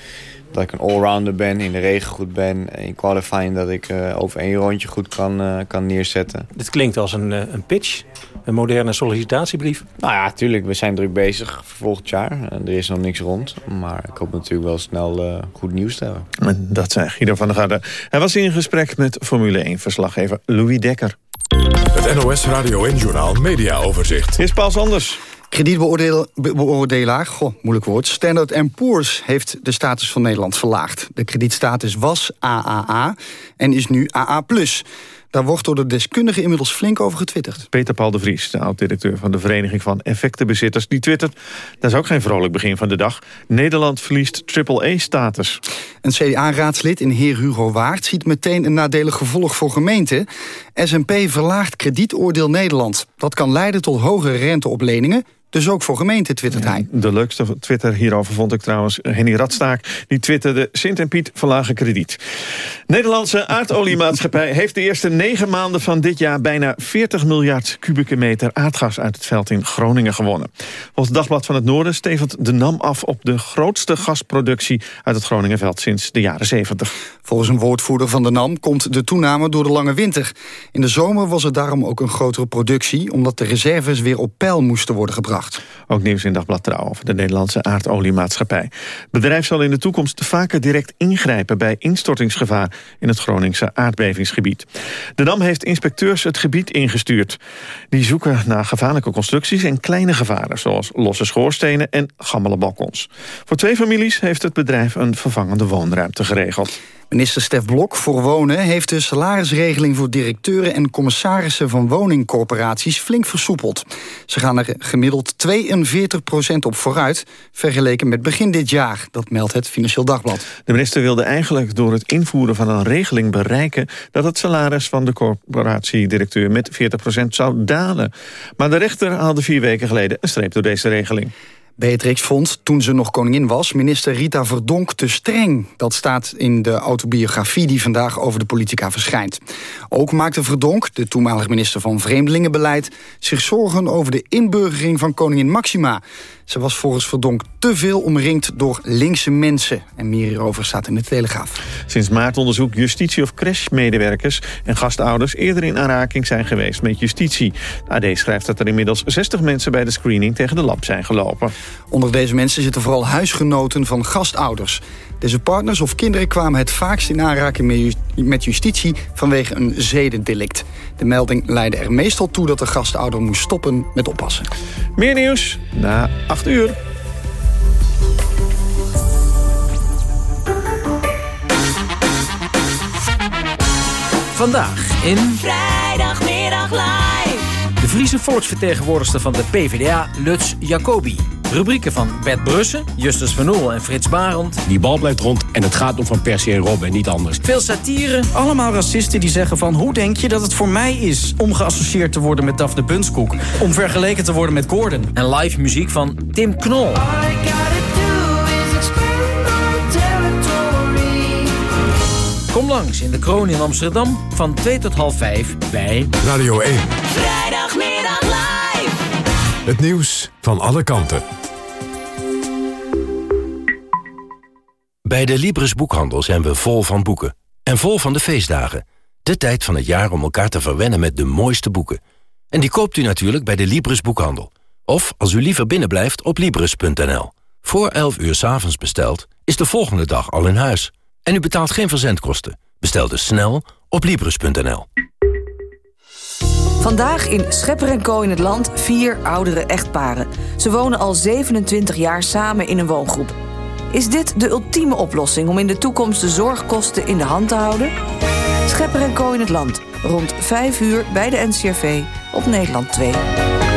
Speaker 33: Dat ik een allrounder ben, in de regen goed ben. In qualifying dat ik uh, over één rondje goed kan, uh, kan neerzetten.
Speaker 34: Dit klinkt als een, een pitch, een moderne sollicitatiebrief.
Speaker 33: Nou ja, tuurlijk. We zijn druk bezig voor volgend jaar. Er is nog niks rond. Maar ik hoop natuurlijk wel snel goed nieuws te hebben.
Speaker 2: En dat zei Guido van der Garde. Hij was in gesprek met Formule 1-verslaggever Louis Dekker.
Speaker 1: Het NOS Radio en Journaal Media Overzicht.
Speaker 2: Is Paul Sanders.
Speaker 35: Kredietbeoordelaar, goh, moeilijk woord, Standard Poor's heeft de status van Nederland verlaagd. De kredietstatus was AAA en is nu AA+. Daar wordt door de deskundigen inmiddels flink over getwitterd.
Speaker 2: Peter Paul de Vries, de oud-directeur van de Vereniging van Effectenbezitters... die twittert, dat is ook geen vrolijk begin van de dag. Nederland verliest triple-E-status.
Speaker 35: Een CDA-raadslid in Heer Hugo Waard ziet meteen een nadelig gevolg voor gemeenten. S&P verlaagt kredietoordeel Nederland. Dat kan leiden tot hogere rente op leningen dus ook voor gemeenten twittert hij.
Speaker 2: De leukste Twitter hierover vond ik trouwens Henny Radstaak. Die twitterde Sint en Piet verlagen krediet. Nederlandse aardoliemaatschappij heeft de eerste negen maanden van dit jaar... bijna 40 miljard kubieke meter aardgas uit het veld in Groningen gewonnen. Volgens het Dagblad van het Noorden stevend de NAM af... op de grootste gasproductie uit het Groningenveld sinds de jaren 70.
Speaker 35: Volgens een woordvoerder van de NAM komt de toename door de lange winter. In de zomer was er daarom ook een grotere productie... omdat de reserves weer op peil moesten worden gebracht.
Speaker 2: Ook nieuws in Dagblad Trouw over de Nederlandse aardoliemaatschappij. Het bedrijf zal in de toekomst vaker direct ingrijpen... bij instortingsgevaar in het Groningse aardbevingsgebied. De Dam heeft inspecteurs het gebied ingestuurd. Die zoeken naar gevaarlijke constructies en kleine gevaren... zoals losse schoorstenen en gammele balkons. Voor twee families heeft het bedrijf een vervangende woonruimte geregeld.
Speaker 35: Minister Stef Blok voor Wonen heeft de salarisregeling voor directeuren en commissarissen van woningcorporaties flink versoepeld. Ze gaan er gemiddeld 42% op vooruit, vergeleken met begin dit jaar. Dat meldt het Financieel Dagblad.
Speaker 2: De minister wilde eigenlijk door het invoeren van een regeling bereiken dat het salaris van de corporatiedirecteur met 40% zou dalen. Maar de rechter haalde vier weken geleden een streep door deze regeling.
Speaker 35: Beatrix vond, toen ze nog koningin was, minister Rita Verdonk te streng. Dat staat in de autobiografie die vandaag over de politica verschijnt. Ook maakte Verdonk, de toenmalige minister van Vreemdelingenbeleid... zich zorgen over de inburgering van koningin Maxima. Ze was volgens Verdonk te veel omringd door linkse mensen. En meer hierover staat in de Telegraaf.
Speaker 2: Sinds maart onderzoek justitie of crashmedewerkers en gastouders... eerder in aanraking zijn geweest met justitie. De AD schrijft dat er inmiddels 60 mensen bij de screening tegen de lab zijn gelopen.
Speaker 35: Onder deze mensen zitten vooral huisgenoten van gastouders. Deze partners of kinderen kwamen het vaakst in aanraking met justitie vanwege een zedendelict. De melding leidde er meestal toe dat de gastouder moest stoppen met oppassen.
Speaker 2: Meer nieuws na 8 uur.
Speaker 36: Vandaag in...
Speaker 37: Vrijdagmiddag live.
Speaker 36: De Friese volksvertegenwoordigster van de PvdA, Lutz Jacobi. Rubrieken van Bert Brussen, Justus Van Oel en Frits Barend.
Speaker 38: Die bal blijft rond en het gaat om Van Persie en Robben en niet anders.
Speaker 36: Veel satire.
Speaker 39: Allemaal racisten die zeggen van... hoe denk je dat het voor mij is om geassocieerd te worden met Daphne Bunskoek? Om vergeleken te worden met Gordon?
Speaker 36: En live muziek van Tim Knol. Kom langs in de Kroon in Amsterdam van 2 tot half 5 bij
Speaker 1: Radio 1.
Speaker 37: Vrijdagmiddag live.
Speaker 1: Het nieuws van alle kanten.
Speaker 40: Bij de Libris Boekhandel zijn we vol van boeken. En vol van de feestdagen. De tijd van het jaar om elkaar te verwennen met de mooiste boeken. En die koopt u natuurlijk bij de Libris Boekhandel. Of, als u liever binnenblijft, op Libris.nl. Voor 11 uur s avonds besteld, is de volgende dag al in huis. En u betaalt geen verzendkosten. Bestel dus snel op Libris.nl.
Speaker 41: Vandaag in Schepper Co in het Land vier oudere echtparen. Ze wonen al 27 jaar samen in een woongroep. Is dit de ultieme oplossing om in de toekomst de zorgkosten in de hand te houden? Schepper Co in het Land. Rond 5 uur bij de NCRV op Nederland 2.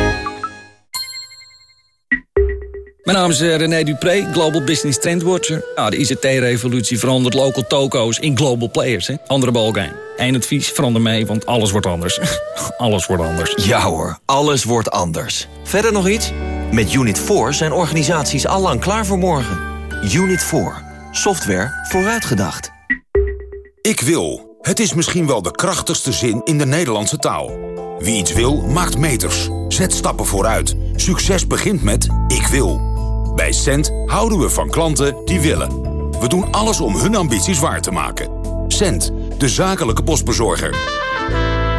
Speaker 42: Mijn naam is eh, René Dupré, Global Business Trendwatcher. Nou, de ICT-revolutie verandert local toko's in global players. Hè? Andere balkijn. Eén advies, verander mee, want alles wordt anders. alles wordt anders.
Speaker 43: Ja hoor, alles wordt anders. Verder nog iets? Met Unit 4 zijn organisaties allang klaar voor morgen. Unit 4. Software vooruitgedacht.
Speaker 44: Ik wil. Het is misschien wel de krachtigste zin in de Nederlandse taal. Wie iets wil, maakt meters. Zet stappen vooruit. Succes begint met ik wil. Bij Cent houden we van klanten die willen. We doen alles om hun ambities waar te maken. Cent, de zakelijke postbezorger.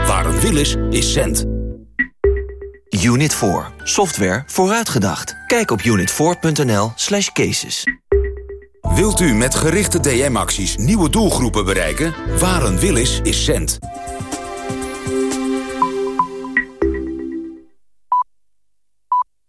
Speaker 44: Waar een wil is, is Cent.
Speaker 43: Unit 4. Software vooruitgedacht. Kijk op unit4.nl slash cases.
Speaker 44: Wilt u met gerichte DM-acties nieuwe doelgroepen bereiken? Waar een wil is, is Cent.